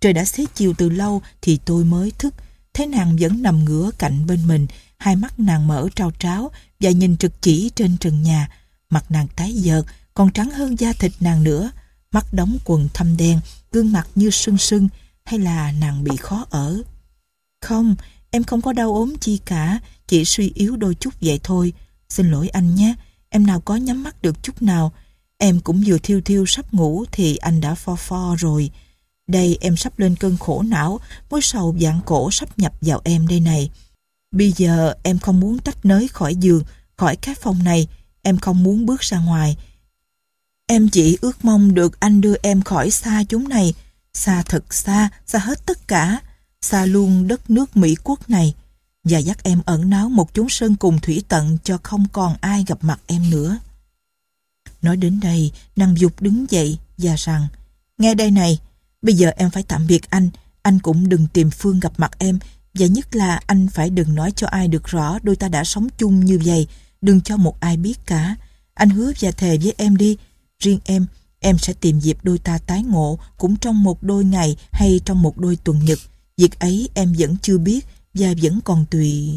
Trời đã xế chiều từ lâu thì tôi mới thức, thấy nàng vẫn nằm ngửa cạnh bên mình, hai mắt nàng mở trao tráo và nhìn trực chỉ trên trần nhà. Mặt nàng tái dợt, còn trắng hơn da thịt nàng nữa, mắt đóng quần thâm đen, gương mặt như sưng sưng, hay là nàng bị khó ở. Không, em không có đau ốm chi cả, chỉ suy yếu đôi chút vậy thôi. Xin lỗi anh nhé, em nào có nhắm mắt được chút nào. Em cũng vừa thiêu thiêu sắp ngủ thì anh đã pho pho rồi. Đây em sắp lên cơn khổ não, mối sầu dạng cổ sắp nhập vào em đây này. Bây giờ em không muốn tách nới khỏi giường, khỏi cái phòng này, em không muốn bước ra ngoài. Em chỉ ước mong được anh đưa em khỏi xa chúng này, xa thật xa, xa hết tất cả, xa luôn đất nước Mỹ quốc này, và dắt em ẩn náu một chốn sơn cùng thủy tận cho không còn ai gặp mặt em nữa. Nói đến đây, nàng dục đứng dậy và rằng, nghe đây này, bây giờ em phải tạm biệt anh, anh cũng đừng tìm Phương gặp mặt em, và nhất là anh phải đừng nói cho ai được rõ đôi ta đã sống chung như vậy, đừng cho một ai biết cả. Anh hứa và thề với em đi, riêng em, em sẽ tìm dịp đôi ta tái ngộ cũng trong một đôi ngày hay trong một đôi tuần nhật. Việc ấy em vẫn chưa biết và vẫn còn tùy.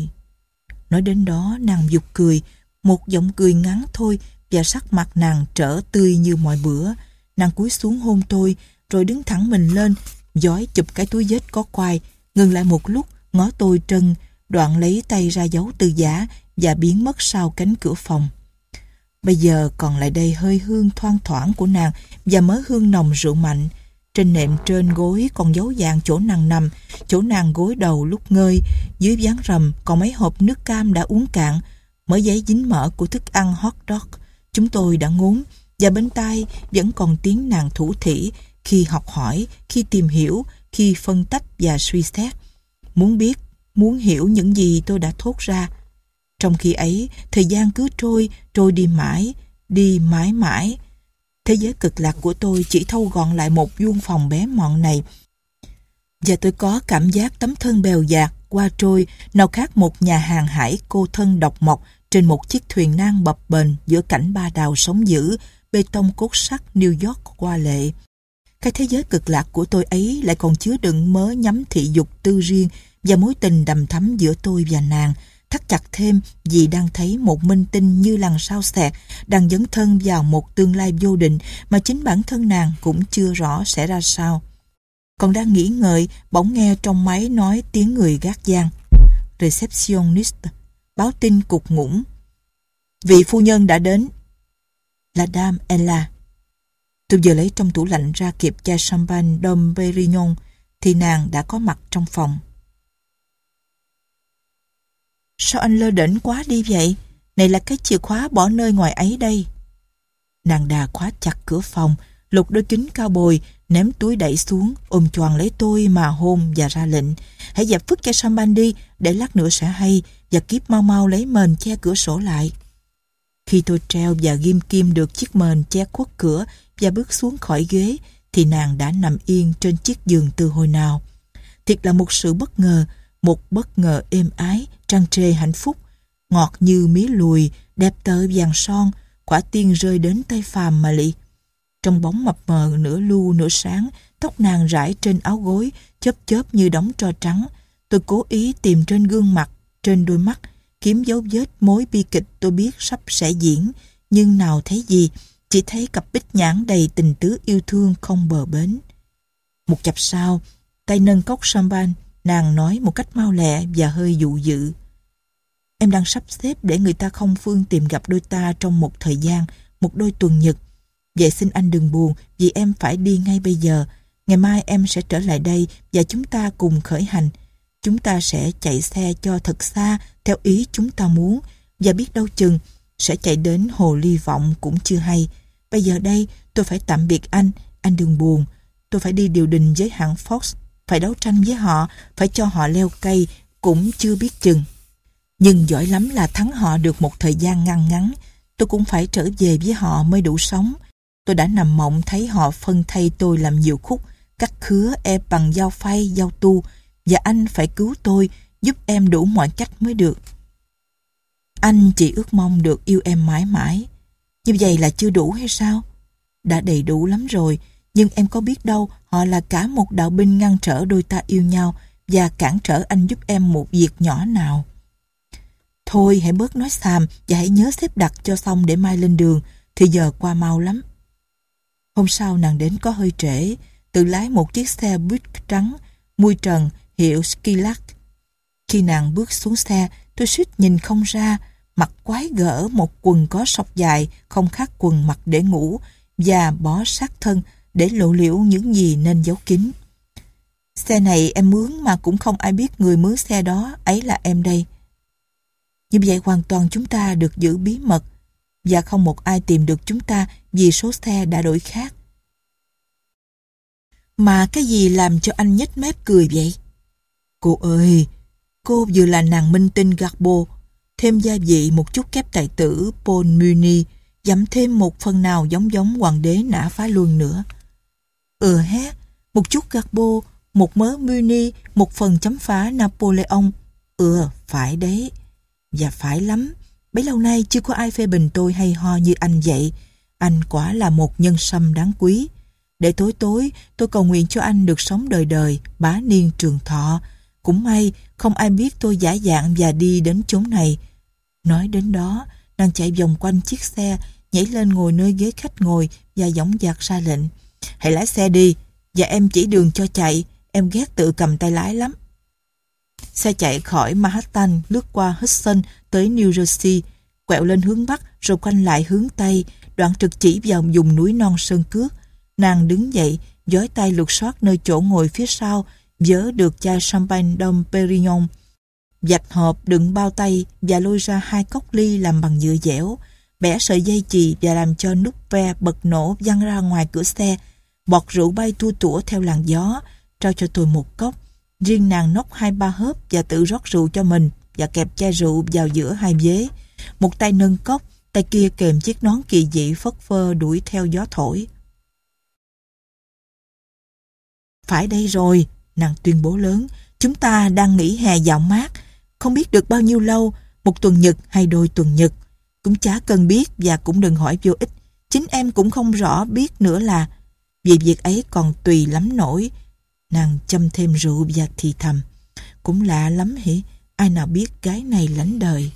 Nói đến đó nàng dục cười, một giọng cười ngắn thôi và sắc mặt nàng trở tươi như mọi bữa. Nàng cúi xuống hôn tôi, rồi đứng thẳng mình lên, giói chụp cái túi vết có quai, ngừng lại một lúc, ngó tôi trân, đoạn lấy tay ra giấu từ giả và biến mất sau cánh cửa phòng. Bây giờ còn lại đây hơi hương thoang thoảng của nàng và mớ hương nồng rượu mạnh. Trên nệm trên gối còn dấu vàng chỗ nàng nằm, chỗ nàng gối đầu lúc ngơi, dưới ván rầm còn mấy hộp nước cam đã uống cạn, mớ giấy dính mỡ của thức ăn hot dog. Chúng tôi đã ngốn và bên tai vẫn còn tiếng nàng thủ thỉ khi học hỏi, khi tìm hiểu, khi phân tách và suy xét. Muốn biết, muốn hiểu những gì tôi đã thốt ra. Trong khi ấy, thời gian cứ trôi, trôi đi mãi, đi mãi mãi. Thế giới cực lạc của tôi chỉ thâu gọn lại một vuông phòng bé mọn này. Và tôi có cảm giác tấm thân bèo dạt, qua trôi, nào khác một nhà hàng hải cô thân độc mộc trên một chiếc thuyền nan bập bềnh giữa cảnh ba đào sóng dữ, bê tông cốt sắt New York qua lệ. Cái thế giới cực lạc của tôi ấy lại còn chứa đựng mớ nhắm thị dục tư riêng và mối tình đầm thắm giữa tôi và nàng, thắt chặt thêm vì đang thấy một minh tinh như làng sao xẹt đang dấn thân vào một tương lai vô định mà chính bản thân nàng cũng chưa rõ sẽ ra sao. Còn đang nghĩ ngợi, bỗng nghe trong máy nói tiếng người gác giang. Receptionist, báo tin cục ngủng. Vị phu nhân đã đến. Là Dame Ella. Tôi vừa lấy trong tủ lạnh ra kịp chai champagne Dom Perignon thì nàng đã có mặt trong phòng. Sao anh lơ đỉnh quá đi vậy? Này là cái chìa khóa bỏ nơi ngoài ấy đây. Nàng đà khóa chặt cửa phòng, lục đôi kính cao bồi, ném túi đẩy xuống, ôm choàng lấy tôi mà hôn và ra lệnh. Hãy dập phức chai champagne đi, để lát nữa sẽ hay, và kiếp mau mau lấy mền che cửa sổ lại. Khi tôi treo và ghim kim được chiếc mền che khuất cửa và bước xuống khỏi ghế, thì nàng đã nằm yên trên chiếc giường từ hồi nào. Thiệt là một sự bất ngờ, một bất ngờ êm ái, trăng trề hạnh phúc, ngọt như mí lùi, đẹp tơ vàng son, quả tiên rơi đến tay phàm mà lị. Trong bóng mập mờ nửa lu nửa sáng, tóc nàng rải trên áo gối, chớp chớp như đóng tro trắng. Tôi cố ý tìm trên gương mặt, trên đôi mắt, kiếm dấu vết mối bi kịch tôi biết sắp sẽ diễn, nhưng nào thấy gì, chỉ thấy cặp bích nhãn đầy tình tứ yêu thương không bờ bến. Một chập sau, tay nâng cốc champagne, Nàng nói một cách mau lẹ và hơi dụ dự. Em đang sắp xếp để người ta không phương tìm gặp đôi ta trong một thời gian, một đôi tuần nhật. Vậy xin anh đừng buồn vì em phải đi ngay bây giờ. Ngày mai em sẽ trở lại đây và chúng ta cùng khởi hành. Chúng ta sẽ chạy xe cho thật xa theo ý chúng ta muốn và biết đâu chừng sẽ chạy đến hồ ly vọng cũng chưa hay. Bây giờ đây tôi phải tạm biệt anh, anh đừng buồn. Tôi phải đi điều đình với hãng Fox, phải đấu tranh với họ, phải cho họ leo cây, cũng chưa biết chừng. Nhưng giỏi lắm là thắng họ được một thời gian ngăn ngắn. Tôi cũng phải trở về với họ mới đủ sống. Tôi đã nằm mộng thấy họ phân thay tôi làm nhiều khúc, cắt khứa em bằng dao phay, dao tu, và anh phải cứu tôi, giúp em đủ mọi cách mới được. Anh chỉ ước mong được yêu em mãi mãi. Như vậy là chưa đủ hay sao? Đã đầy đủ lắm rồi, nhưng em có biết đâu họ là cả một đạo binh ngăn trở đôi ta yêu nhau và cản trở anh giúp em một việc nhỏ nào. Thôi hãy bớt nói xàm và hãy nhớ xếp đặt cho xong để mai lên đường, thì giờ qua mau lắm. Hôm sau nàng đến có hơi trễ, tự lái một chiếc xe buýt trắng, mui trần, hiệu Skilak. Khi nàng bước xuống xe, tôi suýt nhìn không ra, mặc quái gỡ một quần có sọc dài, không khác quần mặc để ngủ, và bó sát thân để lộ liễu những gì nên giấu kín. Xe này em mướn mà cũng không ai biết người mướn xe đó, ấy là em đây. Như vậy hoàn toàn chúng ta được giữ bí mật và không một ai tìm được chúng ta vì số xe đã đổi khác. Mà cái gì làm cho anh nhếch mép cười vậy? Cô ơi, cô vừa là nàng minh tinh Garbo, thêm gia vị một chút kép tài tử Paul Muni, dặm thêm một phần nào giống giống hoàng đế nã phá luân nữa. Ừ hé, một chút Garbo, một mớ Muni, một phần chấm phá Napoleon. Ừ, phải đấy. Và phải lắm, bấy lâu nay chưa có ai phê bình tôi hay ho như anh vậy. Anh quả là một nhân sâm đáng quý. Để tối tối, tôi cầu nguyện cho anh được sống đời đời, bá niên trường thọ. Cũng may, không ai biết tôi giả dạng và đi đến chốn này. Nói đến đó, nàng chạy vòng quanh chiếc xe, nhảy lên ngồi nơi ghế khách ngồi và giọng dạc ra lệnh. Hãy lái xe đi, và em chỉ đường cho chạy, em ghét tự cầm tay lái lắm. Xe chạy khỏi Manhattan lướt qua Hudson tới New Jersey, quẹo lên hướng Bắc rồi quanh lại hướng Tây, đoạn trực chỉ vào vùng núi non sơn cước. Nàng đứng dậy, giói tay lục soát nơi chỗ ngồi phía sau, vớ được chai champagne Dom Perignon. Dạch hộp đựng bao tay và lôi ra hai cốc ly làm bằng nhựa dẻo, bẻ sợi dây chì và làm cho nút ve bật nổ văng ra ngoài cửa xe. Bọt rượu bay tua tủa theo làn gió, trao cho tôi một cốc. Riêng nàng nốc hai ba hớp và tự rót rượu cho mình và kẹp chai rượu vào giữa hai vế. Một tay nâng cốc, tay kia kèm chiếc nón kỳ dị phất phơ đuổi theo gió thổi. Phải đây rồi, nàng tuyên bố lớn, chúng ta đang nghỉ hè dạo mát, không biết được bao nhiêu lâu, một tuần nhật hay đôi tuần nhật. Cũng chả cần biết và cũng đừng hỏi vô ích. Chính em cũng không rõ biết nữa là vì việc ấy còn tùy lắm nổi. Nàng châm thêm rượu và thì thầm. Cũng lạ lắm hỉ, ai nào biết gái này lánh đời.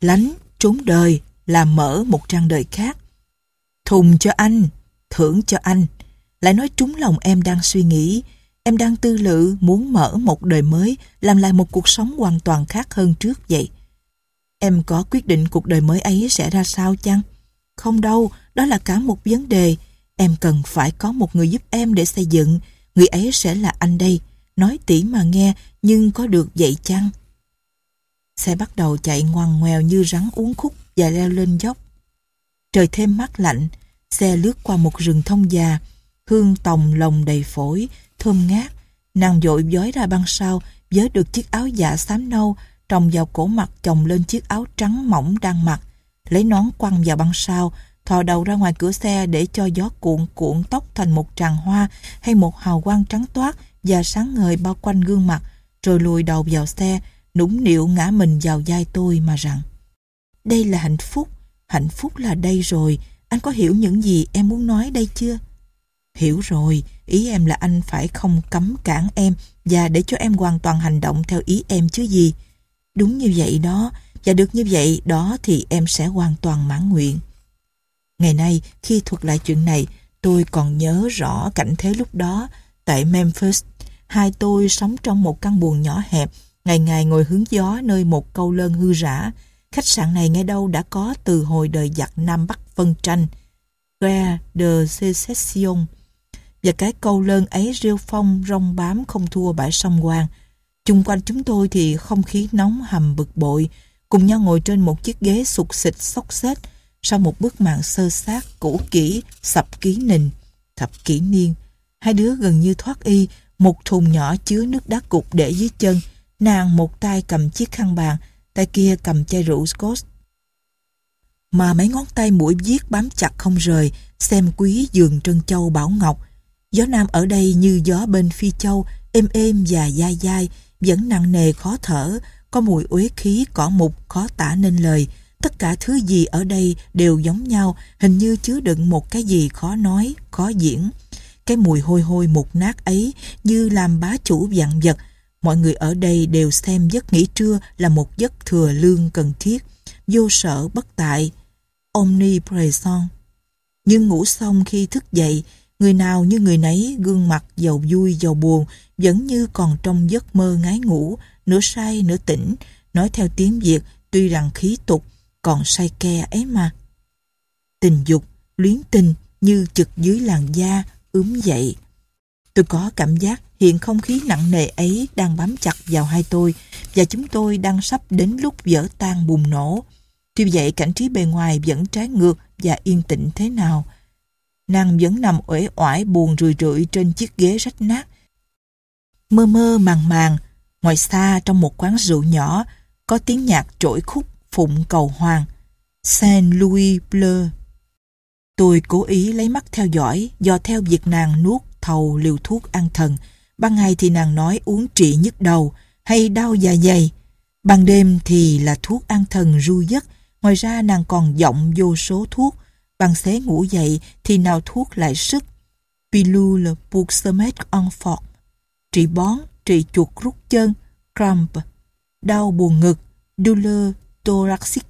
Lánh, trốn đời là mở một trang đời khác. Thùng cho anh, thưởng cho anh. Lại nói trúng lòng em đang suy nghĩ. Em đang tư lự muốn mở một đời mới, làm lại một cuộc sống hoàn toàn khác hơn trước vậy. Em có quyết định cuộc đời mới ấy sẽ ra sao chăng? Không đâu, đó là cả một vấn đề. Em cần phải có một người giúp em để xây dựng. Người ấy sẽ là anh đây. Nói tỉ mà nghe, nhưng có được vậy chăng? Xe bắt đầu chạy ngoằn ngoèo như rắn uống khúc và leo lên dốc. Trời thêm mát lạnh, xe lướt qua một rừng thông già, hương tòng lồng đầy phổi, thơm ngát. Nàng dội dói ra băng sau, vớ được chiếc áo dạ xám nâu, trồng vào cổ mặt chồng lên chiếc áo trắng mỏng đang mặc, lấy nón quăng vào băng sau, thò đầu ra ngoài cửa xe để cho gió cuộn cuộn tóc thành một tràng hoa hay một hào quang trắng toát và sáng ngời bao quanh gương mặt, rồi lùi đầu vào xe, nũng nịu ngã mình vào vai tôi mà rằng Đây là hạnh phúc, hạnh phúc là đây rồi, anh có hiểu những gì em muốn nói đây chưa? Hiểu rồi, ý em là anh phải không cấm cản em và để cho em hoàn toàn hành động theo ý em chứ gì. Đúng như vậy đó, và được như vậy đó thì em sẽ hoàn toàn mãn nguyện. Ngày nay, khi thuật lại chuyện này, tôi còn nhớ rõ cảnh thế lúc đó tại Memphis. hai tôi sống trong một căn buồng nhỏ hẹp, ngày ngày ngồi hướng gió nơi một câu lơn hư rã. Khách sạn này ngay đâu đã có từ hồi đời giặc Nam Bắc phân tranh. Gare de Secession. Và cái câu lơn ấy rêu phong rong bám không thua bãi sông Hoàng. Chung quanh chúng tôi thì không khí nóng hầm bực bội, cùng nhau ngồi trên một chiếc ghế sụt xịt xốc xếch sau một bức màn sơ sát cũ kỹ sập ký nình thập kỷ niên. Hai đứa gần như thoát y một thùng nhỏ chứa nước đá cục để dưới chân nàng một tay cầm chiếc khăn bàn tay kia cầm chai rượu scotch. Mà mấy ngón tay mũi viết bám chặt không rời xem quý giường trân châu bảo ngọc gió nam ở đây như gió bên phi châu êm êm và dai dai vẫn nặng nề khó thở có mùi uế khí cỏ mục khó tả nên lời Tất cả thứ gì ở đây đều giống nhau, hình như chứa đựng một cái gì khó nói, khó diễn. Cái mùi hôi hôi mục nát ấy như làm bá chủ vạn vật. Mọi người ở đây đều xem giấc nghỉ trưa là một giấc thừa lương cần thiết, vô sở bất tại, omnipresent. Nhưng ngủ xong khi thức dậy, người nào như người nấy gương mặt giàu vui giàu buồn, vẫn như còn trong giấc mơ ngái ngủ, nửa say nửa tỉnh, nói theo tiếng Việt tuy rằng khí tục còn say ke ấy mà. Tình dục, luyến tình như chực dưới làn da, ướm dậy. Tôi có cảm giác hiện không khí nặng nề ấy đang bám chặt vào hai tôi và chúng tôi đang sắp đến lúc vỡ tan bùng nổ. Tuy vậy cảnh trí bề ngoài vẫn trái ngược và yên tĩnh thế nào. Nàng vẫn nằm uể oải buồn rười rượi trên chiếc ghế rách nát. Mơ mơ màng màng, ngoài xa trong một quán rượu nhỏ có tiếng nhạc trỗi khúc Phụng Cầu Hoàng, Saint Louis Bleu. Tôi cố ý lấy mắt theo dõi do theo việc nàng nuốt thầu liều thuốc an thần. Ban ngày thì nàng nói uống trị nhức đầu hay đau dạ dày. Ban đêm thì là thuốc an thần ru giấc. Ngoài ra nàng còn giọng vô số thuốc. Bằng xế ngủ dậy thì nào thuốc lại sức. Pilule pour se mettre. Trị bón, trị chuột rút chân, cramp, đau buồn ngực, douleur thoracic,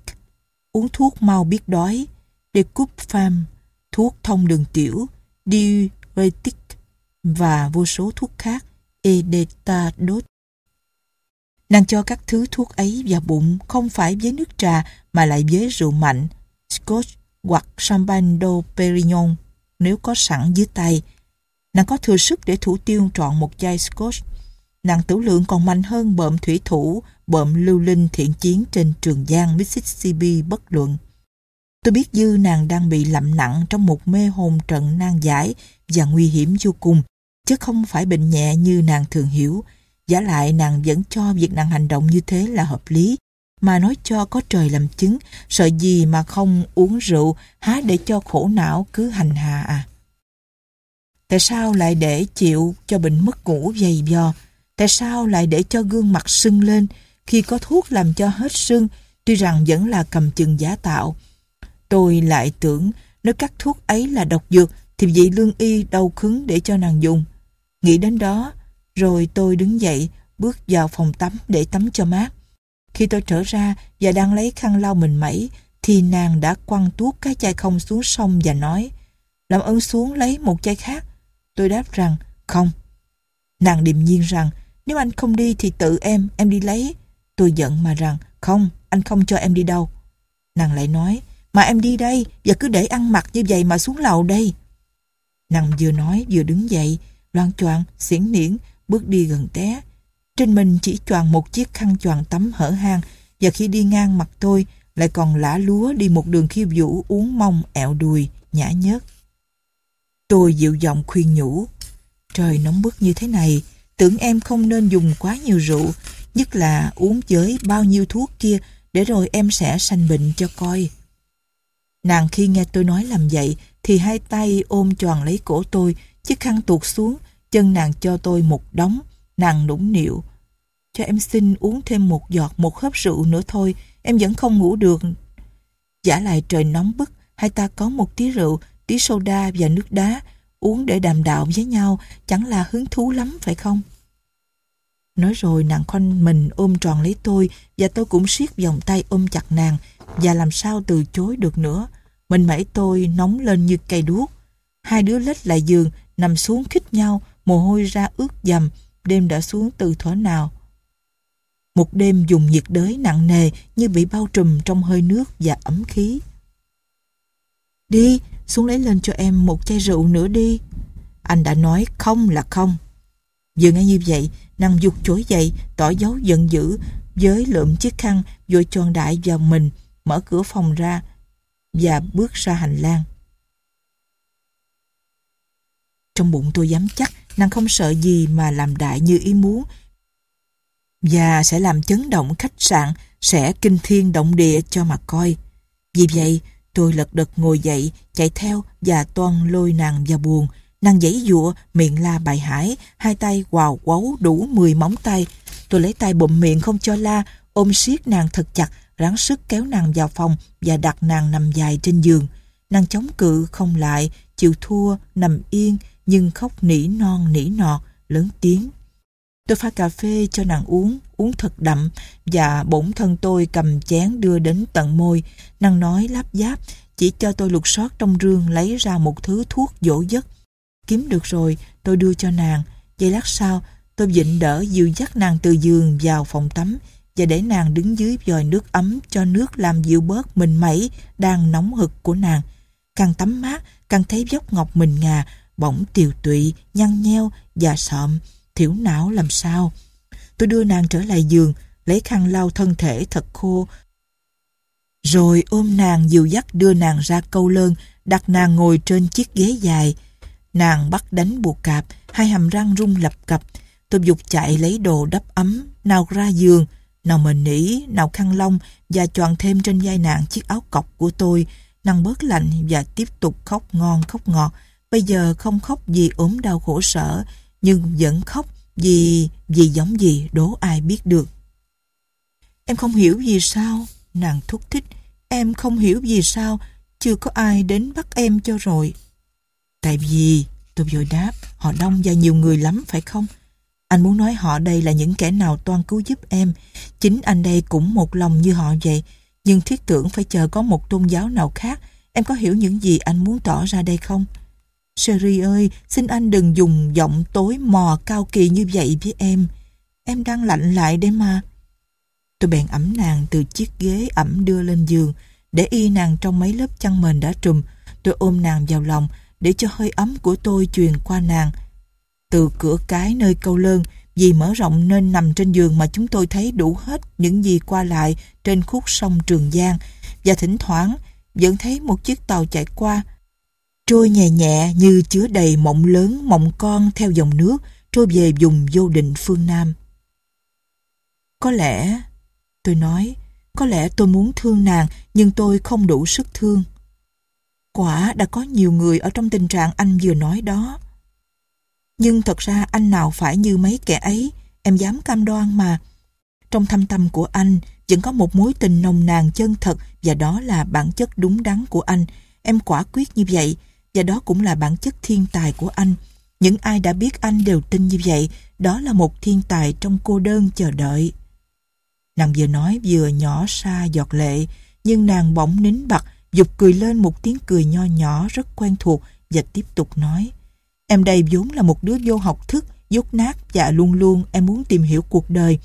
uống thuốc mau biết đói, decupfam, thuốc thông đường tiểu, diuretic và vô số thuốc khác, edetadot. Nàng cho các thứ thuốc ấy vào bụng không phải với nước trà mà lại với rượu mạnh, scotch hoặc champagne Perignon nếu có sẵn dưới tay. Nàng có thừa sức để thủ tiêu trọn một chai scotch. Nàng tử lượng còn mạnh hơn bợm thủy thủ bợm lưu linh thiện chiến trên trường giang Mississippi bất luận. Tôi biết dư nàng đang bị lậm nặng trong một mê hồn trận nan giải và nguy hiểm vô cùng, chứ không phải bệnh nhẹ như nàng thường hiểu. Giả lại nàng vẫn cho việc nàng hành động như thế là hợp lý, mà nói cho có trời làm chứng, sợ gì mà không uống rượu, há để cho khổ não cứ hành hạ à. Tại sao lại để chịu cho bệnh mất ngủ dày vò? Tại sao lại để cho gương mặt sưng lên, khi có thuốc làm cho hết sưng, tuy rằng vẫn là cầm chừng giả tạo. Tôi lại tưởng nếu các thuốc ấy là độc dược thì vị lương y đau khứng để cho nàng dùng. Nghĩ đến đó, rồi tôi đứng dậy, bước vào phòng tắm để tắm cho mát. Khi tôi trở ra và đang lấy khăn lau mình mẩy, thì nàng đã quăng tuốt cái chai không xuống sông và nói làm ơn xuống lấy một chai khác. Tôi đáp rằng không. Nàng điềm nhiên rằng nếu anh không đi thì tự em, em đi lấy. Tôi giận mà rằng, không, anh không cho em đi đâu. Nàng lại nói, mà em đi đây và cứ để ăn mặc như vậy mà xuống lầu đây. Nàng vừa nói vừa đứng dậy, loan choạng, xiển niễn, bước đi gần té. Trên mình chỉ choàng một chiếc khăn choàng tắm hở hang và khi đi ngang mặt tôi lại còn lã lúa đi một đường khiêu vũ uống mông ẹo đùi, nhã nhớt. Tôi dịu giọng khuyên nhủ. Trời nóng bức như thế này, tưởng em không nên dùng quá nhiều rượu Nhất là uống với bao nhiêu thuốc kia để rồi em sẽ sanh bệnh cho coi. Nàng khi nghe tôi nói làm vậy thì hai tay ôm tròn lấy cổ tôi, chiếc khăn tuột xuống, chân nàng cho tôi một đống, nàng nũng nịu. Cho em xin uống thêm một giọt, một hớp rượu nữa thôi, em vẫn không ngủ được. Giả lại trời nóng bức, hai ta có một tí rượu, tí soda và nước đá, uống để đàm đạo với nhau, chẳng là hứng thú lắm phải không? Nói rồi nàng khoanh mình ôm tròn lấy tôi và tôi cũng siết vòng tay ôm chặt nàng và làm sao từ chối được nữa. Mình mẩy tôi nóng lên như cây đuốc. Hai đứa lết lại giường, nằm xuống khích nhau, mồ hôi ra ướt dầm đêm đã xuống từ thuở nào. Một đêm dùng nhiệt đới nặng nề như bị bao trùm trong hơi nước và ấm khí. Đi, xuống lấy lên cho em một chai rượu nữa đi. Anh đã nói không là không. Vừa nghe như vậy, nàng dục chối dậy, tỏ dấu giận dữ, với lượm chiếc khăn vội tròn đại vào mình, mở cửa phòng ra và bước ra hành lang. Trong bụng tôi dám chắc nàng không sợ gì mà làm đại như ý muốn và sẽ làm chấn động khách sạn, sẽ kinh thiên động địa cho mà coi. Vì vậy, tôi lật đật ngồi dậy, chạy theo và toan lôi nàng vào buồn. Nàng giãy dụa, miệng la bài hải, hai tay quào quấu đủ 10 móng tay. Tôi lấy tay bụm miệng không cho la, ôm siết nàng thật chặt, ráng sức kéo nàng vào phòng và đặt nàng nằm dài trên giường. Nàng chống cự không lại, chịu thua, nằm yên, nhưng khóc nỉ non nỉ nọt, lớn tiếng. Tôi pha cà phê cho nàng uống, uống thật đậm và bổn thân tôi cầm chén đưa đến tận môi. Nàng nói láp giáp, chỉ cho tôi lục soát trong rương lấy ra một thứ thuốc dỗ giấc. Kiếm được rồi, tôi đưa cho nàng. Giây lát sau, tôi dịnh đỡ dìu dắt nàng từ giường vào phòng tắm và để nàng đứng dưới vòi nước ấm cho nước làm dịu bớt mình mẩy đang nóng hực của nàng. Càng tắm mát, càng thấy dốc ngọc mình ngà, bỗng tiều tụy, nhăn nheo già sợm, thiểu não làm sao. Tôi đưa nàng trở lại giường, lấy khăn lau thân thể thật khô, rồi ôm nàng dìu dắt đưa nàng ra câu lơn, đặt nàng ngồi trên chiếc ghế dài. Nàng bắt đánh buộc cạp, hai hàm răng rung lập cập. Tôi dục chạy lấy đồ đắp ấm, nào ra giường, nào mền nỉ, nào khăn lông và chọn thêm trên vai nàng chiếc áo cọc của tôi. Nàng bớt lạnh và tiếp tục khóc ngon khóc ngọt. Bây giờ không khóc vì ốm đau khổ sở, nhưng vẫn khóc vì vì giống gì đố ai biết được. Em không hiểu vì sao, nàng thúc thích. Em không hiểu vì sao, chưa có ai đến bắt em cho rồi. Tại vì, tôi vội đáp, họ đông và nhiều người lắm phải không? Anh muốn nói họ đây là những kẻ nào toan cứu giúp em. Chính anh đây cũng một lòng như họ vậy. Nhưng thiết tưởng phải chờ có một tôn giáo nào khác. Em có hiểu những gì anh muốn tỏ ra đây không? Sherry ơi, xin anh đừng dùng giọng tối mò cao kỳ như vậy với em. Em đang lạnh lại đấy mà. Tôi bèn ẩm nàng từ chiếc ghế ẩm đưa lên giường, để y nàng trong mấy lớp chăn mền đã trùm. Tôi ôm nàng vào lòng, để cho hơi ấm của tôi truyền qua nàng. Từ cửa cái nơi câu lơn, vì mở rộng nên nằm trên giường mà chúng tôi thấy đủ hết những gì qua lại trên khúc sông Trường Giang và thỉnh thoảng vẫn thấy một chiếc tàu chạy qua trôi nhẹ nhẹ như chứa đầy mộng lớn mộng con theo dòng nước trôi về vùng vô định phương Nam. Có lẽ, tôi nói, có lẽ tôi muốn thương nàng nhưng tôi không đủ sức thương. Quả đã có nhiều người ở trong tình trạng anh vừa nói đó. Nhưng thật ra anh nào phải như mấy kẻ ấy, em dám cam đoan mà. Trong thâm tâm của anh vẫn có một mối tình nồng nàn chân thật và đó là bản chất đúng đắn của anh. Em quả quyết như vậy và đó cũng là bản chất thiên tài của anh. Những ai đã biết anh đều tin như vậy, đó là một thiên tài trong cô đơn chờ đợi. Nàng vừa nói vừa nhỏ xa giọt lệ, nhưng nàng bỗng nín bặt, dục cười lên một tiếng cười nho nhỏ rất quen thuộc và tiếp tục nói. Em đây vốn là một đứa vô học thức, dốt nát và luôn luôn em muốn tìm hiểu cuộc đời.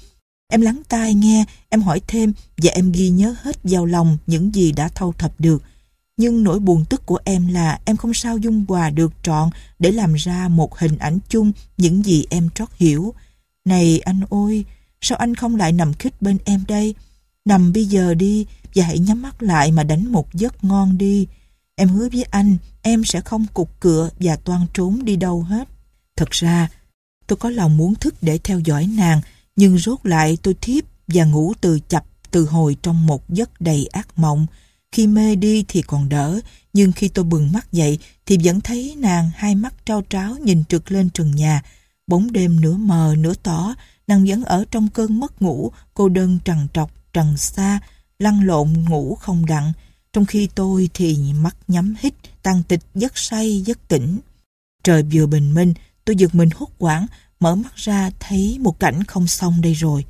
Em lắng tai nghe, em hỏi thêm và em ghi nhớ hết vào lòng những gì đã thâu thập được. Nhưng nỗi buồn tức của em là em không sao dung hòa được trọn để làm ra một hình ảnh chung những gì em trót hiểu. Này anh ôi sao anh không lại nằm khích bên em đây? Nằm bây giờ đi và hãy nhắm mắt lại mà đánh một giấc ngon đi. Em hứa với anh, em sẽ không cục cựa và toan trốn đi đâu hết. Thật ra, tôi có lòng muốn thức để theo dõi nàng, nhưng rốt lại tôi thiếp và ngủ từ chập từ hồi trong một giấc đầy ác mộng. Khi mê đi thì còn đỡ, nhưng khi tôi bừng mắt dậy thì vẫn thấy nàng hai mắt trao tráo nhìn trực lên trần nhà. Bóng đêm nửa mờ nửa tỏ, nàng vẫn ở trong cơn mất ngủ, cô đơn trằn trọc, trần xa, lăn lộn ngủ không đặng. Trong khi tôi thì mắt nhắm hít, tăng tịch giấc say giấc tỉnh. Trời vừa bình minh, tôi giật mình hốt quảng, mở mắt ra thấy một cảnh không xong đây rồi.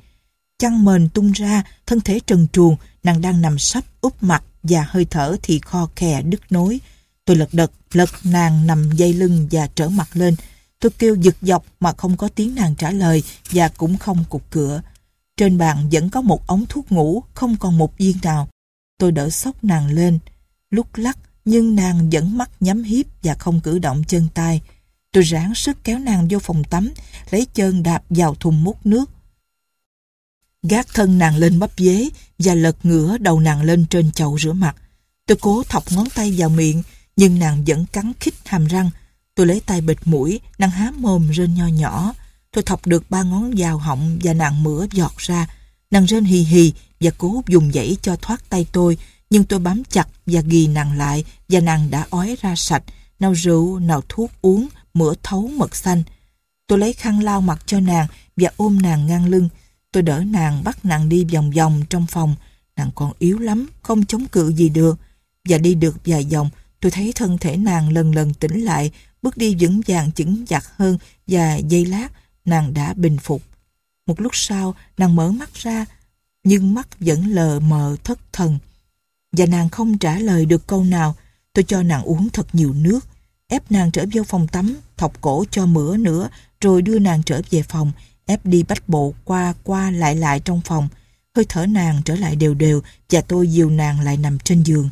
Chăn mền tung ra, thân thể trần truồng, nàng đang nằm sấp úp mặt và hơi thở thì kho khè đứt nối. Tôi lật đật, lật nàng nằm dây lưng và trở mặt lên. Tôi kêu giật dọc mà không có tiếng nàng trả lời và cũng không cục cửa. Trên bàn vẫn có một ống thuốc ngủ, không còn một viên nào. Tôi đỡ sốc nàng lên, lúc lắc nhưng nàng vẫn mắt nhắm hiếp và không cử động chân tay. Tôi ráng sức kéo nàng vô phòng tắm, lấy chân đạp vào thùng múc nước. Gác thân nàng lên bắp dế và lật ngửa đầu nàng lên trên chậu rửa mặt. Tôi cố thọc ngón tay vào miệng, nhưng nàng vẫn cắn khít hàm răng. Tôi lấy tay bịt mũi, nàng há mồm rên nho nhỏ. Tôi thọc được ba ngón vào họng và nàng mửa giọt ra. Nàng rên hì hì và cố dùng dãy cho thoát tay tôi, nhưng tôi bám chặt và ghi nàng lại và nàng đã ói ra sạch, nào rượu, nào thuốc uống, mửa thấu mật xanh. Tôi lấy khăn lau mặt cho nàng và ôm nàng ngang lưng. Tôi đỡ nàng bắt nàng đi vòng vòng trong phòng. Nàng còn yếu lắm, không chống cự gì được. Và đi được vài vòng, tôi thấy thân thể nàng lần lần tỉnh lại, bước đi vững vàng chững chặt hơn và giây lát nàng đã bình phục. Một lúc sau, nàng mở mắt ra, nhưng mắt vẫn lờ mờ thất thần. Và nàng không trả lời được câu nào. Tôi cho nàng uống thật nhiều nước, ép nàng trở vô phòng tắm, thọc cổ cho mửa nữa, rồi đưa nàng trở về phòng, ép đi bách bộ qua qua lại lại trong phòng. Hơi thở nàng trở lại đều đều và tôi dìu nàng lại nằm trên giường.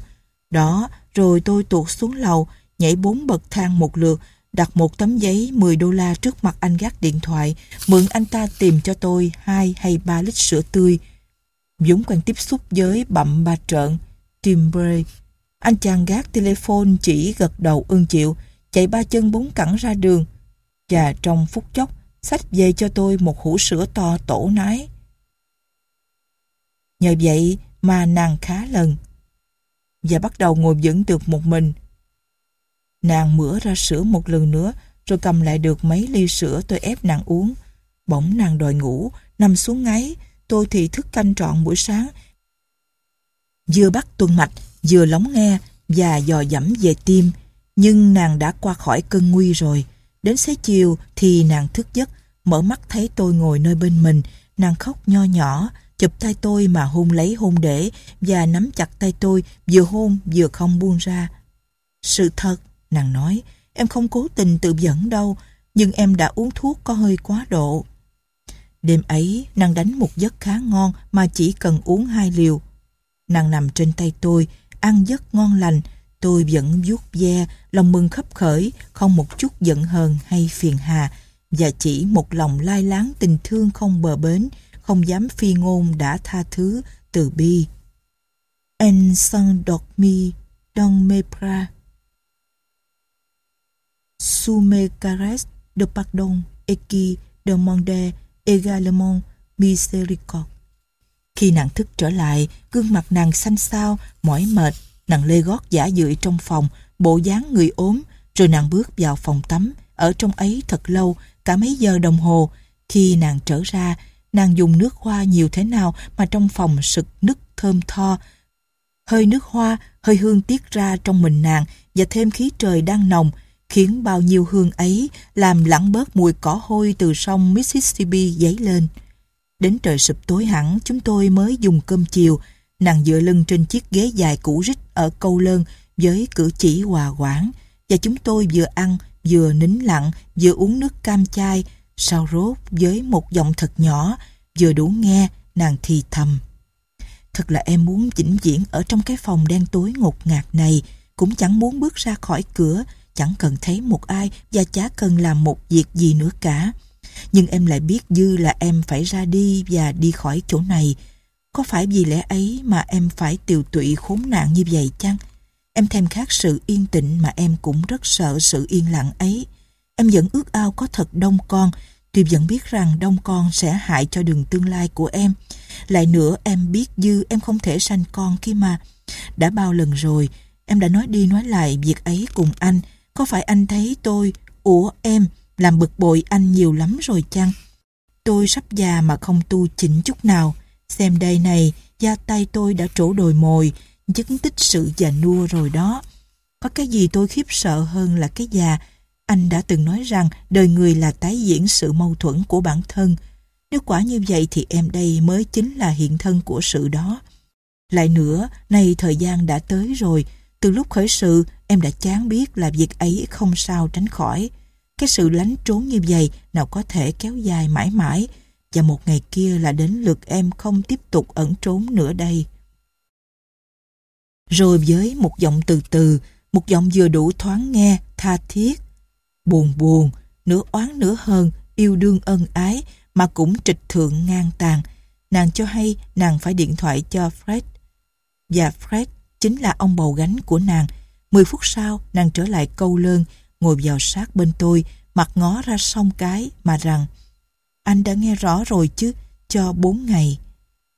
Đó, rồi tôi tuột xuống lầu, nhảy bốn bậc thang một lượt, đặt một tấm giấy 10 đô la trước mặt anh gác điện thoại, mượn anh ta tìm cho tôi hai hay ba lít sữa tươi. Dũng quen tiếp xúc với bậm ba trợn, Tim Bray. Anh chàng gác telephone chỉ gật đầu ưng chịu, chạy ba chân bốn cẳng ra đường. Và trong phút chốc, xách về cho tôi một hũ sữa to tổ nái. Nhờ vậy mà nàng khá lần. Và bắt đầu ngồi vững được một mình. Nàng mửa ra sữa một lần nữa, rồi cầm lại được mấy ly sữa tôi ép nàng uống. Bỗng nàng đòi ngủ, nằm xuống ngáy, tôi thì thức canh trọn buổi sáng. Vừa bắt tuần mạch, vừa lóng nghe và dò dẫm về tim, nhưng nàng đã qua khỏi cơn nguy rồi. Đến xế chiều thì nàng thức giấc, mở mắt thấy tôi ngồi nơi bên mình, nàng khóc nho nhỏ, chụp tay tôi mà hôn lấy hôn để và nắm chặt tay tôi, vừa hôn vừa không buông ra. Sự thật, nàng nói, em không cố tình tự dẫn đâu, nhưng em đã uống thuốc có hơi quá độ. Đêm ấy, nàng đánh một giấc khá ngon mà chỉ cần uống hai liều. Nàng nằm trên tay tôi, ăn giấc ngon lành, tôi vẫn vuốt ve, lòng mừng khấp khởi, không một chút giận hờn hay phiền hà, và chỉ một lòng lai láng tình thương không bờ bến, không dám phi ngôn đã tha thứ, từ bi. En sang đọc mi dans mes bras. Sous mes caresses de pardon et qui demande également miséricorde. Khi nàng thức trở lại, gương mặt nàng xanh xao, mỏi mệt, nàng lê gót giả dưỡi trong phòng, bộ dáng người ốm, rồi nàng bước vào phòng tắm, ở trong ấy thật lâu, cả mấy giờ đồng hồ. Khi nàng trở ra, nàng dùng nước hoa nhiều thế nào mà trong phòng sực nức thơm tho. Hơi nước hoa, hơi hương tiết ra trong mình nàng và thêm khí trời đang nồng, khiến bao nhiêu hương ấy làm lãng bớt mùi cỏ hôi từ sông Mississippi dấy lên. Đến trời sụp tối hẳn, chúng tôi mới dùng cơm chiều. Nàng dựa lưng trên chiếc ghế dài cũ rích ở câu lơn với cử chỉ hòa quảng. Và chúng tôi vừa ăn, vừa nín lặng, vừa uống nước cam chai, sau rốt với một giọng thật nhỏ, vừa đủ nghe, nàng thì thầm. Thật là em muốn vĩnh viễn ở trong cái phòng đen tối ngột ngạt này, cũng chẳng muốn bước ra khỏi cửa, chẳng cần thấy một ai và chả cần làm một việc gì nữa cả. Nhưng em lại biết dư là em phải ra đi và đi khỏi chỗ này. Có phải vì lẽ ấy mà em phải tiều tụy khốn nạn như vậy chăng? Em thèm khát sự yên tĩnh mà em cũng rất sợ sự yên lặng ấy. Em vẫn ước ao có thật đông con, tuy vẫn biết rằng đông con sẽ hại cho đường tương lai của em. Lại nữa em biết dư em không thể sanh con khi mà đã bao lần rồi em đã nói đi nói lại việc ấy cùng anh. Có phải anh thấy tôi, ủa em, làm bực bội anh nhiều lắm rồi chăng? Tôi sắp già mà không tu chỉnh chút nào. Xem đây này, da tay tôi đã trổ đồi mồi, chứng tích sự già nua rồi đó. Có cái gì tôi khiếp sợ hơn là cái già. Anh đã từng nói rằng đời người là tái diễn sự mâu thuẫn của bản thân. Nếu quả như vậy thì em đây mới chính là hiện thân của sự đó. Lại nữa, nay thời gian đã tới rồi. Từ lúc khởi sự, em đã chán biết là việc ấy không sao tránh khỏi. Cái sự lánh trốn như vậy nào có thể kéo dài mãi mãi và một ngày kia là đến lượt em không tiếp tục ẩn trốn nữa đây. Rồi với một giọng từ từ, một giọng vừa đủ thoáng nghe, tha thiết, buồn buồn, nửa oán nửa hơn, yêu đương ân ái mà cũng trịch thượng ngang tàn. Nàng cho hay nàng phải điện thoại cho Fred. Và Fred chính là ông bầu gánh của nàng. Mười phút sau, nàng trở lại câu lơn, ngồi vào sát bên tôi, mặt ngó ra sông cái mà rằng anh đã nghe rõ rồi chứ, cho bốn ngày.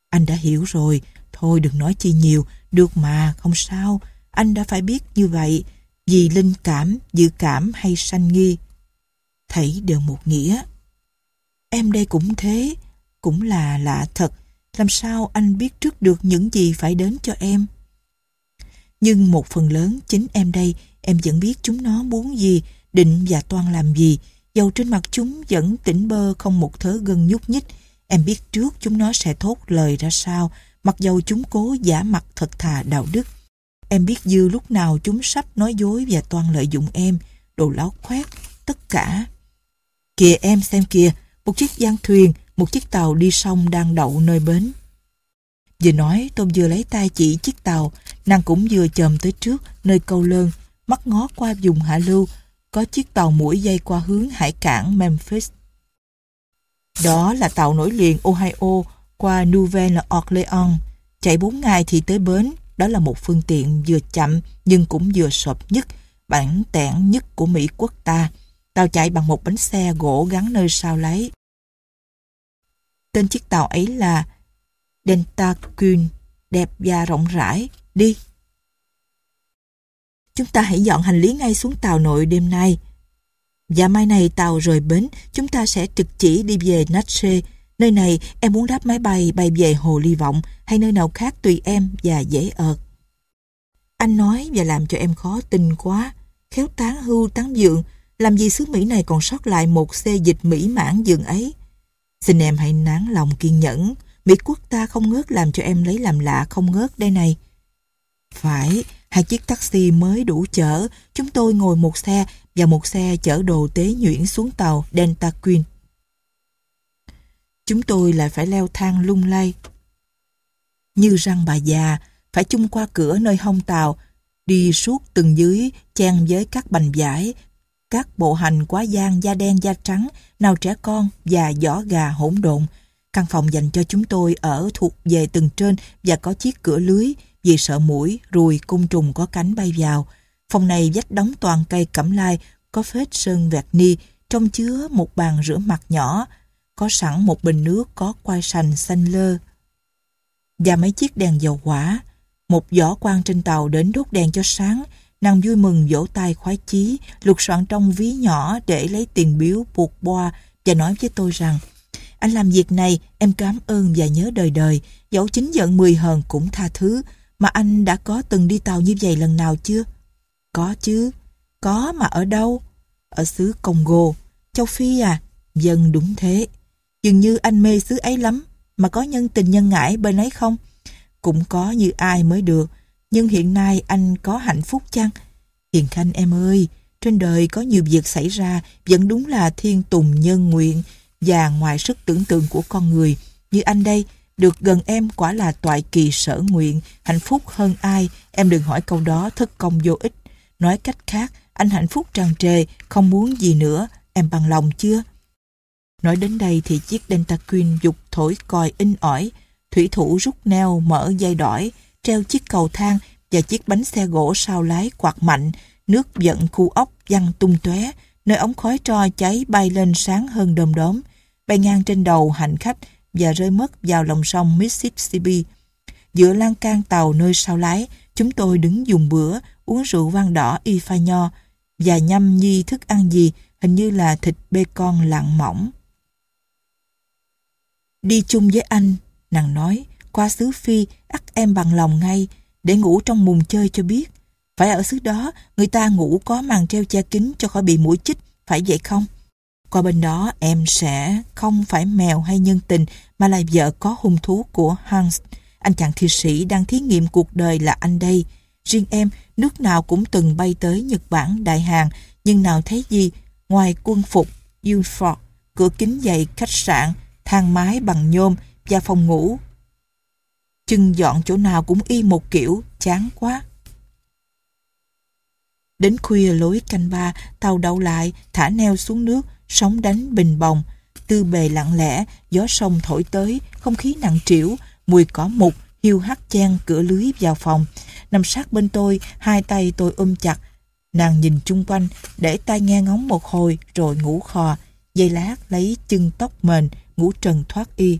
Anh đã hiểu rồi, thôi đừng nói chi nhiều, được mà, không sao. Anh đã phải biết như vậy, vì linh cảm, dự cảm hay sanh nghi. Thảy đều một nghĩa. Em đây cũng thế, cũng là lạ thật. Làm sao anh biết trước được những gì phải đến cho em? Nhưng một phần lớn chính em đây, em vẫn biết chúng nó muốn gì, định và toan làm gì. Dầu trên mặt chúng vẫn tỉnh bơ không một thớ gân nhúc nhích. Em biết trước chúng nó sẽ thốt lời ra sao, mặc dầu chúng cố giả mặt thật thà đạo đức. Em biết dư lúc nào chúng sắp nói dối và toàn lợi dụng em, đồ láo khoét, tất cả. Kìa em xem kìa, một chiếc giang thuyền, một chiếc tàu đi sông đang đậu nơi bến. Vừa nói tôi vừa lấy tay chỉ chiếc tàu, nàng cũng vừa chồm tới trước nơi câu lơn, mắt ngó qua vùng hạ lưu, có chiếc tàu mũi dây qua hướng hải cảng Memphis. Đó là tàu nối liền Ohio qua Nouvelle Orleans, chạy 4 ngày thì tới bến, đó là một phương tiện vừa chậm nhưng cũng vừa sộp nhất, bản tẻn nhất của Mỹ quốc ta. Tàu chạy bằng một bánh xe gỗ gắn nơi sau lấy. Tên chiếc tàu ấy là Delta Queen, đẹp và rộng rãi. Đi! Chúng ta hãy dọn hành lý ngay xuống tàu nội đêm nay. Và mai này tàu rời bến, chúng ta sẽ trực chỉ đi về Natche. Nơi này em muốn đáp máy bay bay về Hồ Ly Vọng hay nơi nào khác tùy em và dễ ợt. Anh nói và làm cho em khó tin quá. Khéo tán hưu tán dượng, làm gì xứ Mỹ này còn sót lại một xe dịch mỹ mãn dường ấy. Xin em hãy nán lòng kiên nhẫn. Mỹ quốc ta không ngớt làm cho em lấy làm lạ không ngớt đây này. Phải, hai chiếc taxi mới đủ chở. Chúng tôi ngồi một xe và một xe chở đồ tế nhuyễn xuống tàu Delta Queen. Chúng tôi lại phải leo thang lung lay. Như răng bà già, phải chung qua cửa nơi hông tàu, đi suốt từng dưới, chen với các bành vải, các bộ hành quá gian da đen da trắng, nào trẻ con và giỏ gà hỗn độn. Căn phòng dành cho chúng tôi ở thuộc về tầng trên và có chiếc cửa lưới vì sợ mũi, ruồi, côn trùng có cánh bay vào. Phòng này vách đóng toàn cây cẩm lai, có phết sơn vẹt ni, trong chứa một bàn rửa mặt nhỏ, có sẵn một bình nước có quai sành xanh lơ. Và mấy chiếc đèn dầu hỏa. Một giỏ quan trên tàu đến đốt đèn cho sáng, nàng vui mừng vỗ tay khoái chí, lục soạn trong ví nhỏ để lấy tiền biếu buộc boa và nói với tôi rằng anh làm việc này em cảm ơn và nhớ đời đời, dẫu chính giận mười hờn cũng tha thứ, mà anh đã có từng đi tàu như vậy lần nào chưa? Có chứ, có mà ở đâu? Ở xứ Congo, châu Phi à? Dân đúng thế. Dường như anh mê xứ ấy lắm, mà có nhân tình nhân ngãi bên ấy không? Cũng có như ai mới được, nhưng hiện nay anh có hạnh phúc chăng? Hiền Khanh em ơi, trên đời có nhiều việc xảy ra vẫn đúng là thiên tùng nhân nguyện và ngoài sức tưởng tượng của con người. Như anh đây, được gần em quả là toại kỳ sở nguyện, hạnh phúc hơn ai, em đừng hỏi câu đó thất công vô ích. Nói cách khác, anh hạnh phúc tràn trề, không muốn gì nữa, em bằng lòng chưa? Nói đến đây thì chiếc Delta Queen dục thổi còi in ỏi, thủy thủ rút neo mở dây đỏi, treo chiếc cầu thang và chiếc bánh xe gỗ sau lái quạt mạnh, nước giận khu ốc văng tung tóe, nơi ống khói tro cháy bay lên sáng hơn đom đóm, bay ngang trên đầu hành khách và rơi mất vào lòng sông Mississippi. Giữa lan can tàu nơi sau lái, chúng tôi đứng dùng bữa, uống rượu vang đỏ y pha nho và nhâm nhi thức ăn gì, hình như là thịt bê con lạng mỏng. Đi chung với anh, nàng nói, qua xứ Phi, ắt em bằng lòng ngay, để ngủ trong mùng chơi cho biết. Phải ở xứ đó, người ta ngủ có màn treo che kính cho khỏi bị mũi chích, phải vậy không? Qua bên đó em sẽ không phải mèo hay nhân tình mà là vợ có hung thú của Hans. Anh chàng thi sĩ đang thí nghiệm cuộc đời là anh đây. Riêng em, nước nào cũng từng bay tới Nhật Bản, Đại Hàn, nhưng nào thấy gì, ngoài quân phục, uniform, cửa kính dày khách sạn, thang máy bằng nhôm và phòng ngủ. Chưng dọn chỗ nào cũng y một kiểu, chán quá. Đến khuya lối canh ba, tàu đậu lại, thả neo xuống nước, sóng đánh bình bồng. Tư bề lặng lẽ, gió sông thổi tới, không khí nặng trĩu, mùi cỏ mục, hiu hắt chen cửa lưới vào phòng. Nằm sát bên tôi, hai tay tôi ôm chặt. Nàng nhìn chung quanh, để tai nghe ngóng một hồi, rồi ngủ khò. Dây lát lấy chân tóc mền, ngủ trần thoát y.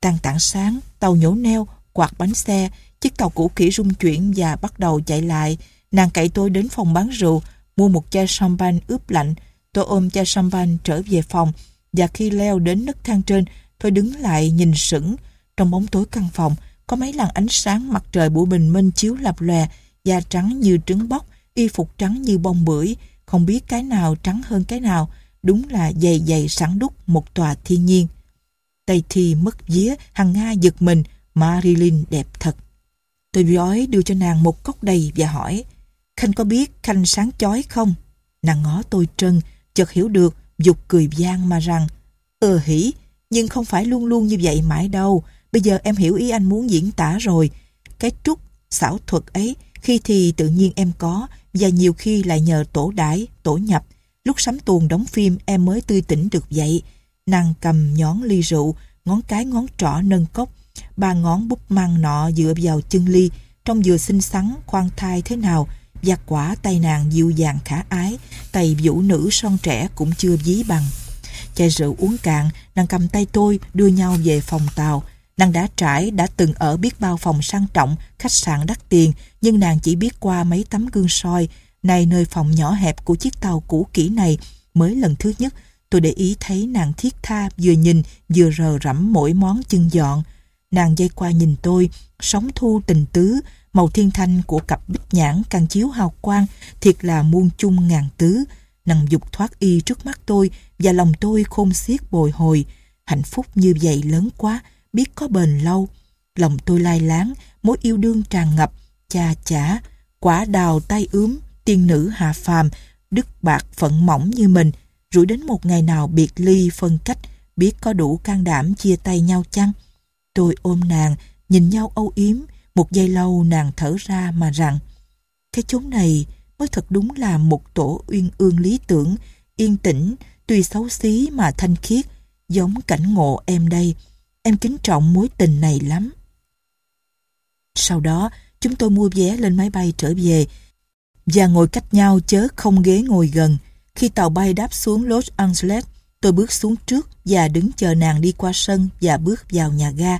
Tăng tảng sáng, tàu nhổ neo, quạt bánh xe, chiếc tàu cũ kỹ rung chuyển và bắt đầu chạy lại. Nàng cậy tôi đến phòng bán rượu, mua một chai champagne ướp lạnh. Tôi ôm chai champagne trở về phòng, và khi leo đến nấc thang trên, tôi đứng lại nhìn sững. Trong bóng tối căn phòng, có mấy làn ánh sáng mặt trời buổi bình minh chiếu lập lòe, da trắng như trứng bóc, y phục trắng như bông bưởi, không biết cái nào trắng hơn cái nào, đúng là dày dày sẵn đúc một tòa thiên nhiên. tây thi mất vía, hằng Nga giật mình, Marilyn đẹp thật. Tôi bói đưa cho nàng một cốc đầy và hỏi, Khanh có biết Khanh sáng chói không? Nàng ngó tôi trân, chợt hiểu được, dục cười gian mà rằng, ờ hỉ, nhưng không phải luôn luôn như vậy mãi đâu. Bây giờ em hiểu ý anh muốn diễn tả rồi. Cái trúc, xảo thuật ấy, khi thì tự nhiên em có, và nhiều khi lại nhờ tổ đãi, tổ nhập. Lúc sắm tuồng đóng phim em mới tươi tỉnh được vậy. Nàng cầm nhón ly rượu, ngón cái ngón trỏ nâng cốc, ba ngón búp măng nọ dựa vào chân ly, trông vừa xinh xắn, khoan thai thế nào, và quả tay nàng dịu dàng khả ái, tay vũ nữ son trẻ cũng chưa dí bằng. Chai rượu uống cạn, nàng cầm tay tôi đưa nhau về phòng tàu. Nàng đã trải, đã từng ở biết bao phòng sang trọng, khách sạn đắt tiền, nhưng nàng chỉ biết qua mấy tấm gương soi. Này nơi phòng nhỏ hẹp của chiếc tàu cũ kỹ này, mới lần thứ nhất tôi để ý thấy nàng thiết tha vừa nhìn vừa rờ rẫm mỗi món chân dọn. Nàng dây qua nhìn tôi, sóng thu tình tứ, màu thiên thanh của cặp bích nhãn càng chiếu hào quang, thiệt là muôn chung ngàn tứ. Nàng dục thoát y trước mắt tôi và lòng tôi khôn xiết bồi hồi. Hạnh phúc như vậy lớn quá, biết có bền lâu. Lòng tôi lai láng, mối yêu đương tràn ngập, cha chả, quả đào tay ướm, tiên nữ hạ phàm, đức bạc phận mỏng như mình, rủi đến một ngày nào biệt ly phân cách, biết có đủ can đảm chia tay nhau chăng? Tôi ôm nàng, nhìn nhau âu yếm, một giây lâu nàng thở ra mà rằng cái chốn này mới thật đúng là một tổ uyên ương lý tưởng, yên tĩnh, tuy xấu xí mà thanh khiết, giống cảnh ngộ em đây. Em kính trọng mối tình này lắm. Sau đó, chúng tôi mua vé lên máy bay trở về và ngồi cách nhau chớ không ghế ngồi gần. Khi tàu bay đáp xuống Los Angeles, tôi bước xuống trước và đứng chờ nàng đi qua sân và bước vào nhà ga.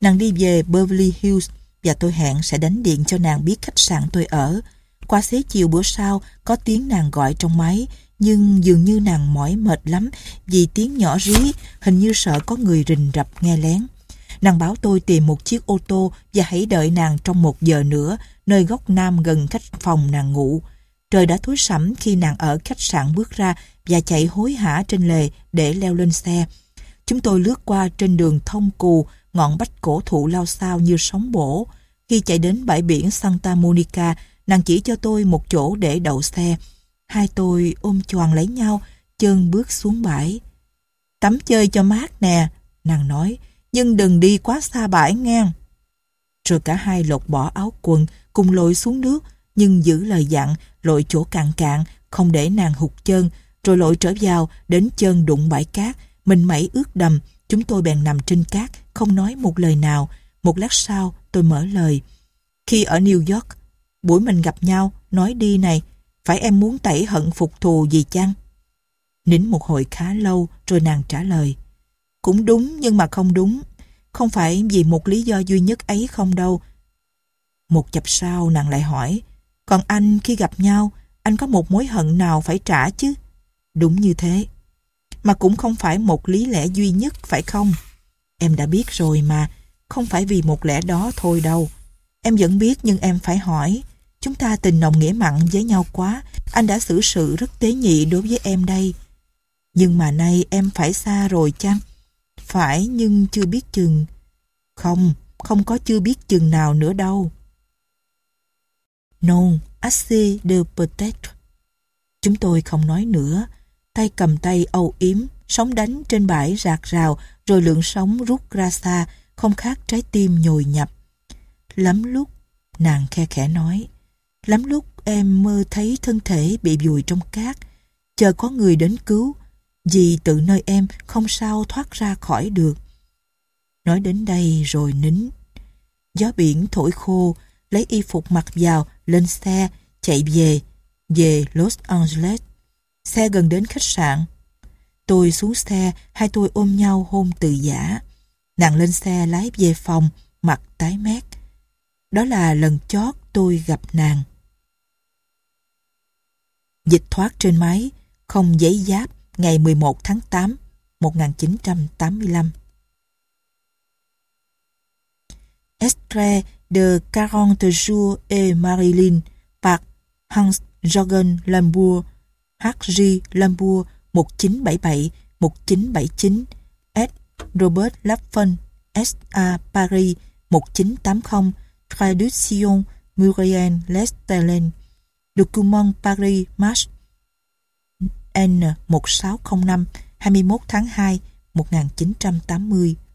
Nàng đi về Beverly Hills và tôi hẹn sẽ đánh điện cho nàng biết khách sạn tôi ở. Qua xế chiều bữa sau, có tiếng nàng gọi trong máy, nhưng dường như nàng mỏi mệt lắm vì tiếng nhỏ rí, hình như sợ có người rình rập nghe lén. Nàng báo tôi tìm một chiếc ô tô và hãy đợi nàng trong một giờ nữa, nơi góc nam gần khách phòng nàng ngủ. Trời đã tối sẫm khi nàng ở khách sạn bước ra và chạy hối hả trên lề để leo lên xe. Chúng tôi lướt qua trên đường thông cù, ngọn bách cổ thụ lao sao như sóng bổ. Khi chạy đến bãi biển Santa Monica, nàng chỉ cho tôi một chỗ để đậu xe. Hai tôi ôm choàng lấy nhau, chân bước xuống bãi. Tắm chơi cho mát nè, nàng nói, nhưng đừng đi quá xa bãi ngang. Rồi cả hai lột bỏ áo quần, cùng lội xuống nước, nhưng giữ lời dặn, lội chỗ cạn cạn, không để nàng hụt chân, rồi lội trở vào, đến chân đụng bãi cát, mình mẩy ướt đầm, chúng tôi bèn nằm trên cát, không nói một lời nào. Một lát sau, tôi mở lời. Khi ở New York, buổi mình gặp nhau, nói đi này, phải em muốn tẩy hận phục thù gì chăng? Nín một hồi khá lâu, rồi nàng trả lời. Cũng đúng nhưng mà không đúng. Không phải vì một lý do duy nhất ấy không đâu. Một chập sau nàng lại hỏi, còn anh khi gặp nhau, anh có một mối hận nào phải trả chứ? Đúng như thế. Mà cũng không phải một lý lẽ duy nhất, phải không? Em đã biết rồi mà, không phải vì một lẽ đó thôi đâu. Em vẫn biết nhưng em phải hỏi. Chúng ta tình nồng nghĩa mặn với nhau quá. Anh đã xử sự rất tế nhị đối với em đây. Nhưng mà nay em phải xa rồi chăng? Phải nhưng chưa biết chừng. Không, không có chưa biết chừng nào nữa đâu. Non, assez de peut-être. Chúng tôi không nói nữa, tay cầm tay âu yếm, sóng đánh trên bãi rạc rào, rồi lượng sóng rút ra xa, không khác trái tim nhồi nhập. Lắm lúc, nàng khe khẽ nói, lắm lúc em mơ thấy thân thể bị vùi trong cát, chờ có người đến cứu, vì tự nơi em không sao thoát ra khỏi được. Nói đến đây rồi nín. Gió biển thổi khô, lấy y phục mặc vào, lên xe, chạy về, về Los Angeles. Xe gần đến khách sạn. Tôi xuống xe, hai tôi ôm nhau hôn từ giả. Nàng lên xe lái về phòng, mặt tái mét. Đó là lần chót tôi gặp nàng. Dịch thoát trên máy, không giấy giáp, ngày 11 tháng 8, 1985. Extrait de 40 jours et Marilyn par Hans Jorgen Lambour, H.G. Lambour 1977-1979, S. Robert Laffin, S.A. Paris 1980, Traduction Muriel Lestelen, Document Paris March N1605, 21 tháng 2, 1980.